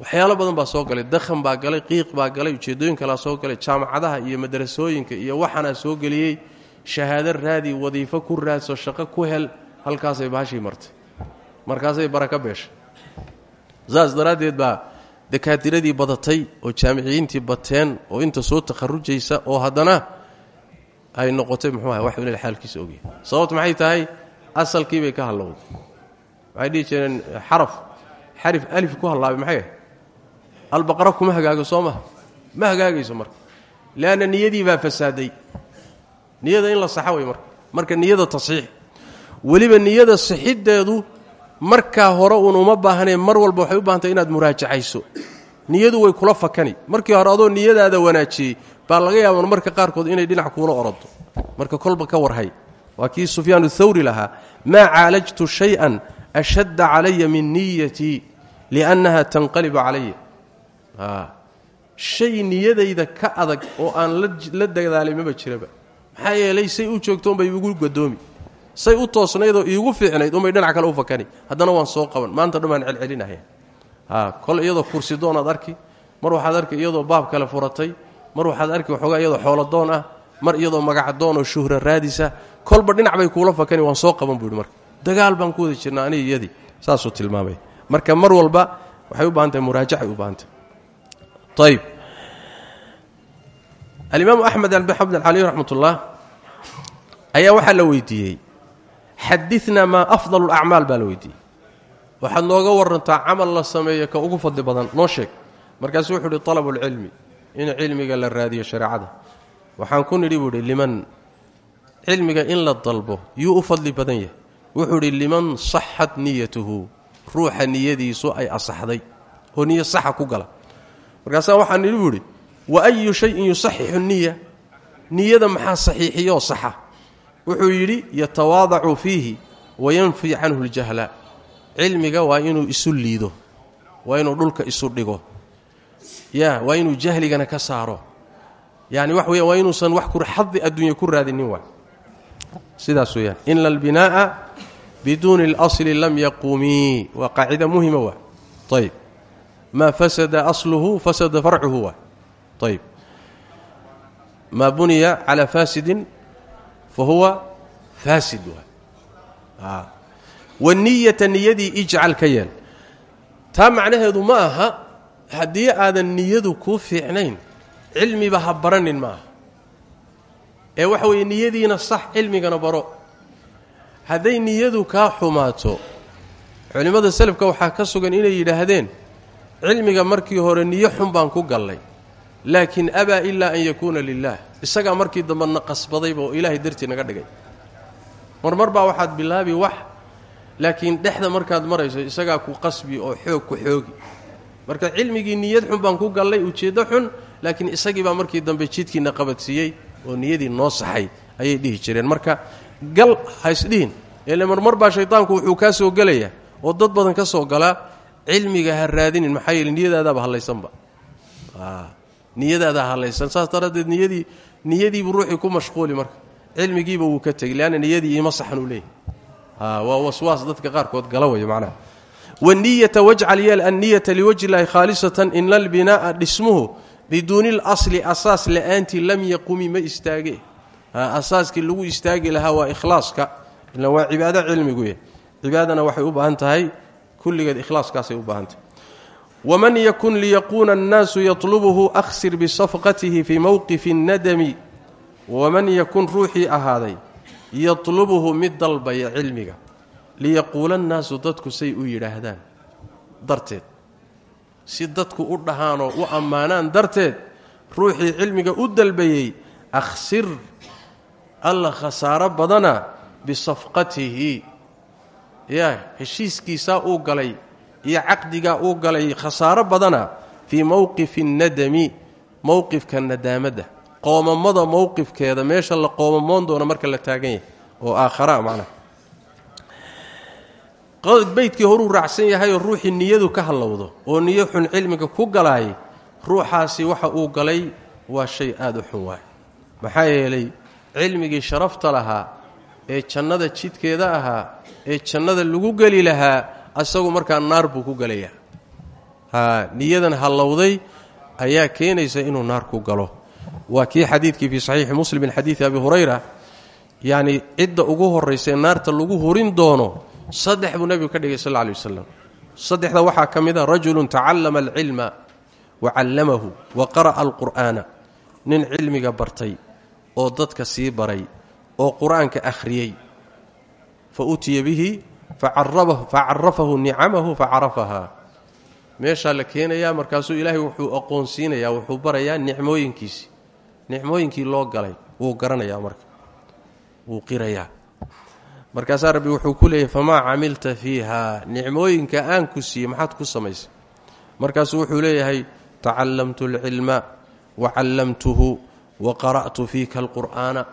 waxyaalo badan baa soo galay. Dakhan baa galay qiiq baa galay ujeeddooyin kalaa soo galay jaamacadaha iyo madrasooyinka iyo waxaanaa soo geliyey shahaado raadi wadiifo ku raadso shaqo ku hel halkaasay baashii martay. Markaasay baraka beeshay saas daraaddeed baa dakaatiradii badatay oo jaamiciyiintii bateen oo inta soo takharujaysa oo haddana ay noqotay muxuu aha wax inay xaalkiisa ogyahay sababtu maxay tahay? Asalkii bay ka hallowday. Waxay dhihi jireen xaraf xarif alif ku hallaabay maxay? Ahay albaqara kuma hagaago soo maha ma hagaagayso marka. Leanna niyadii baa fasaaday. Niyada in la saxa way marka marka niyada tasxiix weliba niyada sixiddeedu markaa hore uun uma baahneen mar walba waxay u baahantay inaad muraajacayso. Niyadu way kula fakani. Markii hore adoo niyadaada wanaajiyey baa laga yaaba marka qaarkood inay dhinac kuula orodo marka kolba ka warhay. Waa kii sufyaan thawri lahaa maa caalajtu shay-an ashadda calaya min niyatii liannaha tanqalibu calaya. Shay niyadayda ka adag oo aan la dadaalay maba jiraba. Maxaa yeelay say u joogto unbay igu gadoomi say u toosnaydoo iigu fiicnayd unbay dhinac kale u fakani. Haddana waan soo qaban. Maanta dhan baan celcelinaya kol iyadoo kursi doonaad arki. Mar waxaad arki iyadoo baab kale furatay. Mar waxaad arki waxoogaa iyadoo xoolodoon ah. Mar iyadoo magacadoon oo shuhra raadisa. Kolba dhinac bay kuula fakani. Waan soo qaban buuhi marka. Dagaal baan ku wada jirnaa aniga iyadii. Saasuu tilmaamay. Marka mar walba waxay u baahan tahay muraajacay u baahan tahay ayb alimaamu axmed alxamd caleyh raxmat ullah ayaa waxaa la weydiiyey xadinaa maa afdalu lacmaal baa la weydiiyey. Waxaad nooga warantaa camal la sameeyo ka ugu fadli badan noo sheeg. Markaasu wuxuu uhi talabu lcilmi in cilmiga la raadiyo shareecada waxaan ku nidhi buu liman cilmiga in la dalbo yuu u fadli badan yahay. Wuxuu idhi liman saxat niyatuhu ruuxa niyadiisu ay asaxday. Oo niyo saxa ku gala. Markaasaa waxaa nidhi buu wa ayu shayin yusaxixu niya niyada maxaa saxiixiyoo saxa wuxuu yidhi yatawaadacu fiihi wayanfi canhu ljahla. Cilmiga waa inuu isu liido waa inuu dhulka isu dhigo. Ya waa inuu jahligana ka saaro. Yani wax weya waa inuusan wax xadi adduunya ku raadinin waay sidaas weyaan ina albinaa'a biduuni اlasli lam yaqumii waa qaacida muhima waa. Ayb maa fasada asluhu fasada farcuhu waay ayb maa buniya calaa faasidin fa huwa faasid waniyata niyadii ijcal ka yeel taa macnaheedu ma aha haddii aadan niyadu kuu fiicnayn cilmiba ha baranin ma aha ee waxa weeye niyadiina sax cilmigana baro hadday niyadu kaa xumaato culimmada selafka waxaa ka sugan inay yidhaahdeen cilmiga markii hore niyo xun baan ku gallay laakiin abaa ilaa an yakuuna lilaah isagaa markii dambe na qasbadayba oo ilaahay dartii naga dhigay. Marmar baa waxaad bilaabi wax laakiin dhexda markaad marayso isagaa ku qasbi oo xoog ku xoogi. Marka cilmigii niyad xun baan ku gallay ujeeddo xun laakiin isagii baa markii dambe jidkiina qabadsiiyey oo niyadii noo saxay ayay dhihi jireen. Marka gal haysdhihin ele marmar baa shaydaanku wuxuu kaa soo gelayaa oo dad badan ka soo galaa cilmiga ha raadinin maxaa yeele niyadaadaaba hallaysanba niyadaada hallaysan saas daraaddeed niyadii niyadiibu ruuxii ku mashquuli marka. Cilmigiiba wuu ka tegey leanna niyadii iima saxan uu leeyahy waa waswaas dadka qaarkood gala wayo macnaha waniyata wajcal yeel anniyata liwajhi illaahi khaalisatan ina albinaa'a dhismuhu biduuni اlasli asaas la'aantii lam yaqumi ma istaage. Asaaskii lagu istaagi lahaa waa ikhlaaska. Ila waa cibaado cilmiguy cibaadana waxay u baahan tahay kulligeed ikhlaaskaasay u baahan waman yakun liyaquuna annaasu yatlubuhu akhsir bisafqatihi fii mowqifi اnnadami waman yakun ruuxii ahaaday yatlubuhu mid dalbaya cilmiga liyaquula annaasu dadku say u yidhaahdaan darteed si dadku u dhahaanoo u ammaanaan darteed ruuxii cilmiga u dalbayey akhsir alla khasaaro badana bisafqatihi yaa heshiiskiisaa uu galay iyo caqdigaa uu galay khasaaro badana fii mowqifi nnadami mowqifka nadaamadda qoomamada mowqifkeeda meesha la qoomamoon doono marka la taagan yahay oo aakhara macnaha beydkii horuu raacsan yahayoo ruuxii niyadu ka hallowdo oo niyo xun cilmiga ku galaayay ruuxaasi waxa uu galay waa shay aada u xun waay. Maxaa yeelay cilmigii sharafta lahaa ee jannada jidkeeda ahaa ee jannada lagu geli lahaa asagu markaa naar buu ku gelayaa haa niyadan hallowday ayaa keenaysa inuu naar ku galo. Waa kii xadiidkii fii saxiixi muslim min xadiidi abi hurayra yacni cidda ugu horraysae naarta lagu hurin doono saddex buu nebigu ka dhigay sal lla alay wasalam saddexda waxaa ka mid a rajulun tacallama alcilma wa callamahu wa qara'a alqur'aana. Nin cilmiga bartay oo dadka sii baray oo qur'aanka akhriyey. Fa utiya bihi facarafahu nicamahu facarafahaa meeshaa la keenayaa markaasuu ilaahay wuxuu aqoonsiinayaa wuxuu barayaa nicmooyinkiisii nicmooyinkii loo galay wuu garanayaa marka wuu qirayaa markaasaa rabbi wuxuu ku leeyahy famaa camilta fiiha nicmooyinka aan ku siiyey maxaad ku samaysay markaasuu wuxuu leeyahay tacallamtu alcilma wa callamtuhu wa qara'tu fiika alqur'aana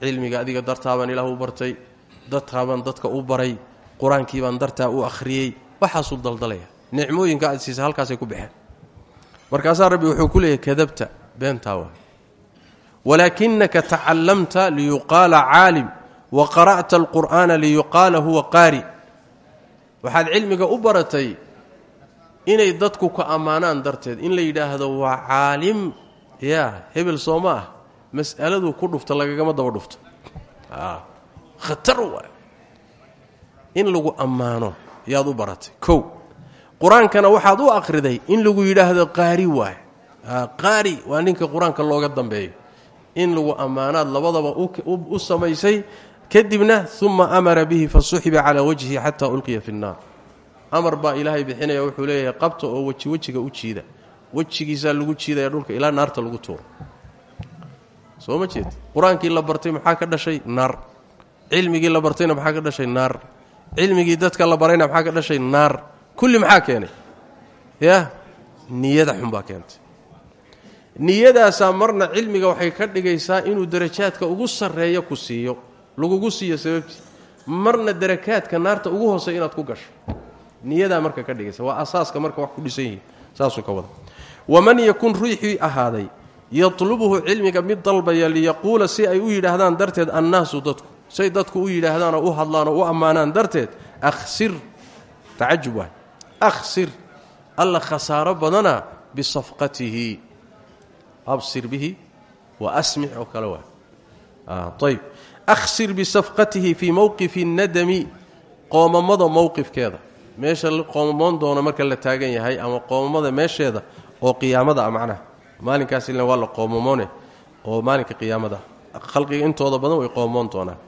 cilmiga adiga dartaabaan ilaah u bartay dadtaabaan dadka u baray qur'aankii baan dartaa u akhriyey waxaasuu daldalaya. Nicmooyinka aad siisa halkaasay ku baxeen. Markaasaa rabbi wuxuu ku leeyahay kadabta beentaa waa. Walaakinaka tacallamta liyuqaala caalim wa qara'ta alqur'aana liyuqaala huwa qaari. Waxaad cilmiga u baratay inay dadku ka ammaanaan darteed in la yidhaahdo waa caalim. Yaa hebel soo ma ah. Mas'aladu ku dhufta lagagama daba dhufto. Khatar waay in lagu ammaano yaad u baratay. Kow qur'aankana waxaad u akhriday in lagu yidhaahdo qaari waay qaari waa ninka qur'aanka looga dambeeyo. In lagu ammaanaad labadaba u samaysay kadibna uma amara bihi fasuxiba calaa wajhihi xataa ulqiya fi nnaar. Amar baa ilaahay bixinaya wuxuu leeyahay qabta oo weji wejiga u jiida. Wejigiisaa lagu jiidaya dhulka ilaa naarta lagu tuuro. Soo ma jeed? Qur'aankii la bartay maxaa ka dhashay naar cilmigii la bartayna maxaa ka dhashay naar cilmigii dadka la barayna maxaa ka dhashay? Naar. Kulli maxaa keenay? Ya niyada xun baa keentay. Niyadaasaa marna cilmiga waxay ka dhigaysaa inuu darajaadka ugu sarreeyo ku siiyo. Lagugu siiyo sababtii. Marna darakaadka naarta ugu hoosey inaad ku gasho. Niyadaa marka ka dhigaysa. Waa asaaska marka wax ku dhisan yihiin. Saasuu ka wada waman yakun ruuxii ahaaday yatlubuhu cilmiga mid dalbaya liyaquula si ay u yidhaahdaan darteed annaasu dadku say dadku u yidhaahdaan oo u hadlaan oo u ammaanaan darteed akhsir. Tacajub akhsir. Alla khasaaro badana bisafqatihi. Absir bihi wa asmic oo kale waay. Ayb akhsir bisafqatihi fii mowqifi nadami. Qoomamada mowqifkeeda meesha la qoomamoon doono marka la taagan yahay ama qoomamada meesheeda oo qiyaamada ah macnaha. Maalinkaas ilna waa la oo maalinka qiyaamada khalqiga intooda badan way qoomamoon doonaan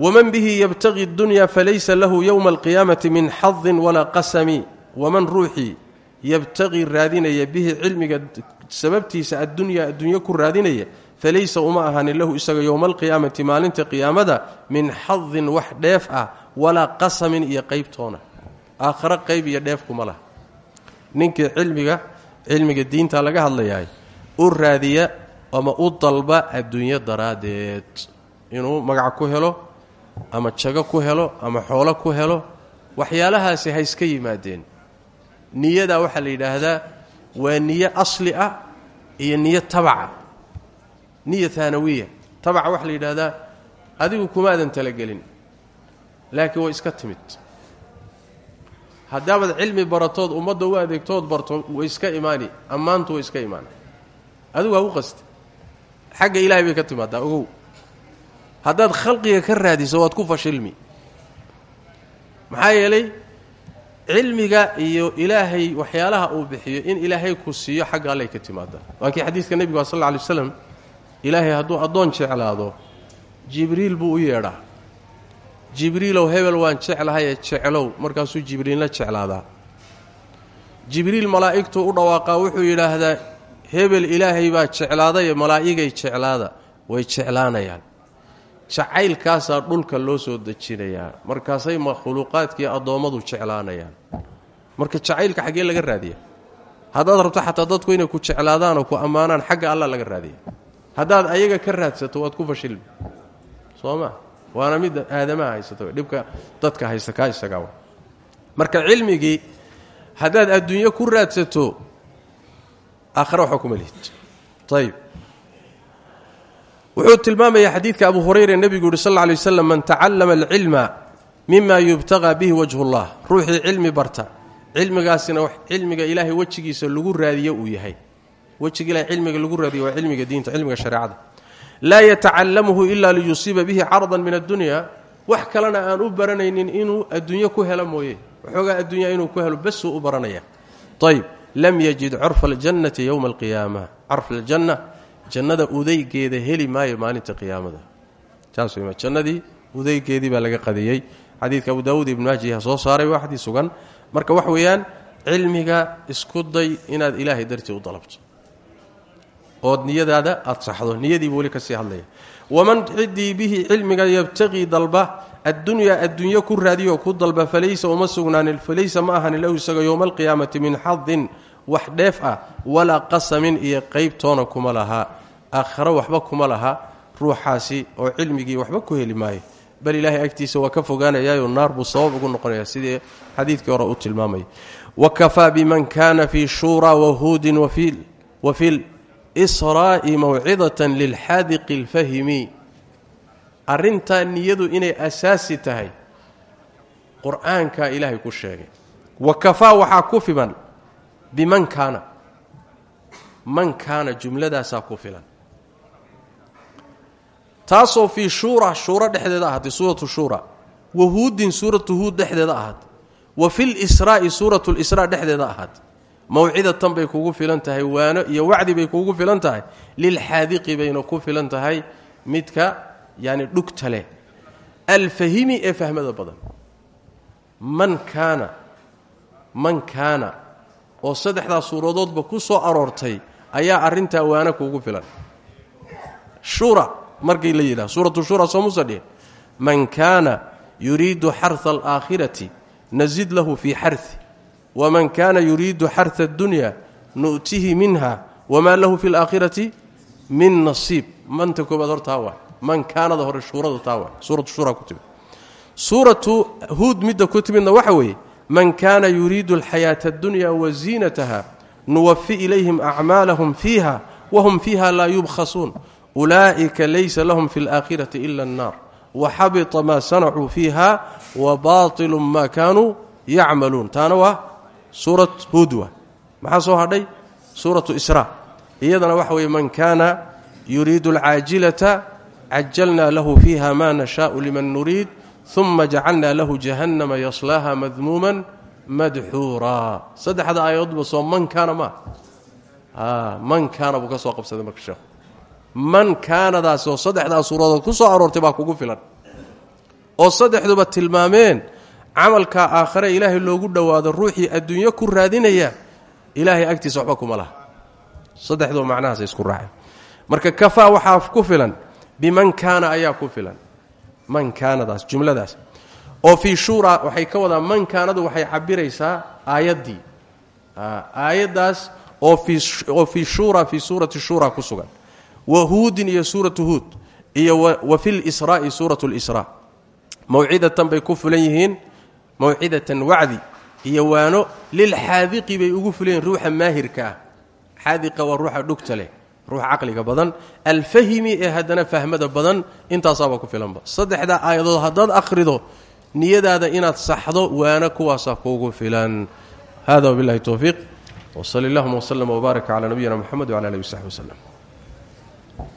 waman bihi yabtaqi dunya falaysa lahu yowma alqiyaamati min xadin walaa qasami waman ruuxii yabtaqii raadinaya bihi cilmiga sababtiisa addunya adduunyo ku raadinaya falaysa uma ahaanin lahu isaga yowma alqiyaamati maalinta qiyaamada min xadin wax dheef ah walaa qasamin iyo qeybtoona aakhare qayb iyo dheef kuma laha ninkii cilmiga cilmiga diinta laga hadlayahay u raadiya ama u dalba adduunyo daraaddeed inuu magac ku helo ama jago ku helo ama xoolo ku helo waxyaalahaasi ha iska yimaadeen. Niyadaa waxaa la yidhaahdaa waa niyo asli ah iyo niyo tabaca. Niya haanawiya tabaca waxaa la yidhaahdaa adigu kumaadan talagelin laakiin way iska timid. Haddaabaad cilmi baratood ummadda u adeegtood barto way iska imaani ammaantu way iska imaan. Adigu ha u qasti. Xagga ilaahay bay ka timaadaa ogow haddaad khalqiga ka raadiso waad ku fashilmi. Maxaa yeelay cilmiga iyo ilaahay waxyaalaha uu bixiyo in ilaahay ku siiyo xagga allay ka timaadaa waa kii xadiidka nebiga sal alla lay waslam ilaahay hadduu addoon jeclaado jibriil buu u yeedhaa. Jibriilow hebel waan jeclahayee jeclow markaasuu jibriilna jeclaadaa. Jibriil malaa'igtuu u dhawaaqaa wuxuu yidhaahdaa hebel ilaahay baa jeclaadaye malaa'igay jeclaada way jeclaanayaan jacaylkaasaa dhulka loo soo dejinayaa markaasay makhluuqaadkii addoommadu jeclaanayaan. Marka jacaylka xaggee laga raadiya. Haddaad rabto xataa dadku inay ku jeclaadaanoo ku ammaanaan xagga alla laga raadiya. Haddaad ayaga ka raadsato waad ku fashilmi soo ma? Waana midda aadamaha haysato dhibka dadka haysta kaa isagaa marka cilmigii haddaad adduunyo ku raadsato aakhare waxba kuma wuxuu tilmaamayaa xadiidka abu hurayra nebigu yuhi sal alay waslam man tacallama alcilma mima yubtagaa bihi wajhu llah ruuxii cilmi barta. Cilmigaasina cilmiga ilaahay wejigiisa lagu raadiyo uu yahay. Wejiga ilahay cilmiga lagu raadiyo waa cilmiga diinta cilmiga shareecada laa yatacalamuhu ila liyusiiba bihi cardan min addunya. Wax kalena aan u baranaynin inuu adduunyo ku helo mooye. Waxoogaa addunya inuu ku helo basuu u baranaya. Ayb lam yajid curfa aljannati yowma alqiyaama. Carf aljanna jannada udaygeeda heli maayo maalinta qiyaamada. Jannadii udaygeedii baa laga qadiyey. Xadiidka abu daawuud ibnu maajiha soo saaray waa xadiis sugan. Marka wax weeyaan cilmiga isku day inaad ilaahay dartii u dalabto. Ood niyadaada aad saxdo niyadiibu weli ka sii hadlaya. Waman ciddii bihi cilmiga yabtaqii dalba addunyaa adduunyo ku raadiyo ku dalba falaysa uma sugnaanin falaysa ma ahanin lahu isaga yowma alqiyaamati min xadin wax dheef ah walaa qasamin iyo qeybtoona kuma laha. Aakhare waxba kuma laha ruuxaasi oo cilmigii waxba ku heli maayo. Bal ilaahay agtiisa waa ka fogaanayaayoo naar buu sabab ugu noqonaya sidii xadiidkii hore uu tilmaamaya wakafaa biman kana fii shuuraa wahuudin wa fi lsraa'i mawcidatan lilxaadiqi اlfahimi arrintaa niyadu inay asaasi tahay qur'aankaa ilaahay ku sheegay. Wakafaa waxaa ku filan biman kaana man kaana jumladaasaa ku filan. Taasoo fii shuura shuuro dhexdeeda ahaatay suuratu shuura. Wa huudin suuratu huud dhexdeeda ahaatay. Wa fil israa'i suuratu lisraa dhexdeeda ahaatay. Mawcidatan bay kugu filan tahay waano iyo wacdi bay kugu filan tahay. Lilxaadiqi bayna ku filan tahay midka yani dhugta leh. Alfahimi ee fahmada badan. Man kaana man kaana oo saddexdaa suuradoodba ku soo aroortay ayaa arrintaa waana kuugu filan. Shura markii la yidhaha suuratu shura soo man kaana yuriidu xarha alaakhirati nasid lahu fii xarhi waman kaana yuriidu xarha addunya nu'tihi minha. Wamaa lahu fi alaakhirati min nasiib. Manta koobaad hor taa waa. Man kaanada hore shuurada taa waa. Shura ku timid. Suuratu huud midda waxa weeye man kaana yuriidu alxayaata addunya wa ziinataha nuwafi ilayhim acmaalahum fiiha wahum fiiha laa yubkhasuun. Ulaa'ika laysa lahum fi alaakhirati ila annaar. Waxabita maa sanacuu fiiha wa baatilu maa kaanuu yacmaluun. Taana waa suurat huud waa. Maxaa soo hadhay? Suuratu israa. Iyadana waxa weeye man kaana yuriidu alcaajilata cajalna lahu fiiha ma nashaau liman nuriid uma jacalna lahu jahannama yaslaaha madmuuman madxuuraa saddexda aayadoodba soo man kaana maa man kaana buu ka soo qabsaday marka sheekhu man kaanadaas oo saddexdaa suuradood ku soo aroortay baa kugu filan oo saddexduba tilmaameen camalka aakhare ilaahay loogu dhowaado ruuxii adduunyo ku raadinaya ilaahay agtiisa waxba kuma laha saddexduba macnahaas isku raaceen marka kafaa waxaa ku filan biman kaana ayaa ku filan man kaanadaas jumladaas. Oo fii shuura waxay ka wadaa man kaanadu waxay cabiraysaa aayaddii. Aayaddaas oo fii shuura fii suurati shuura ku sugan. Wa huudin iyo suuratu huud iyo wa fi lsraai suuratu lsraa mawcidatan bay ku fulan yihiin mawcidatan wacdi iyo waano lilxaadiqi bay ugu fulan yihiin ruuxa maahirka ah. Xaadiqa waa ruuxa dhugta leh ruuxa caqliga badan alfahimi ee haddana fahmada badan intaasaabaa ku filanba saddexdaa aayadood haddaad akhrido niyadaada inaad saxdo waana kuwaasaa kuugu filan. Hada wabillahi towfiiq wsali allahuma wslama wbaarak cala nabiyina mxamed wcala alihi wsaxbi wslem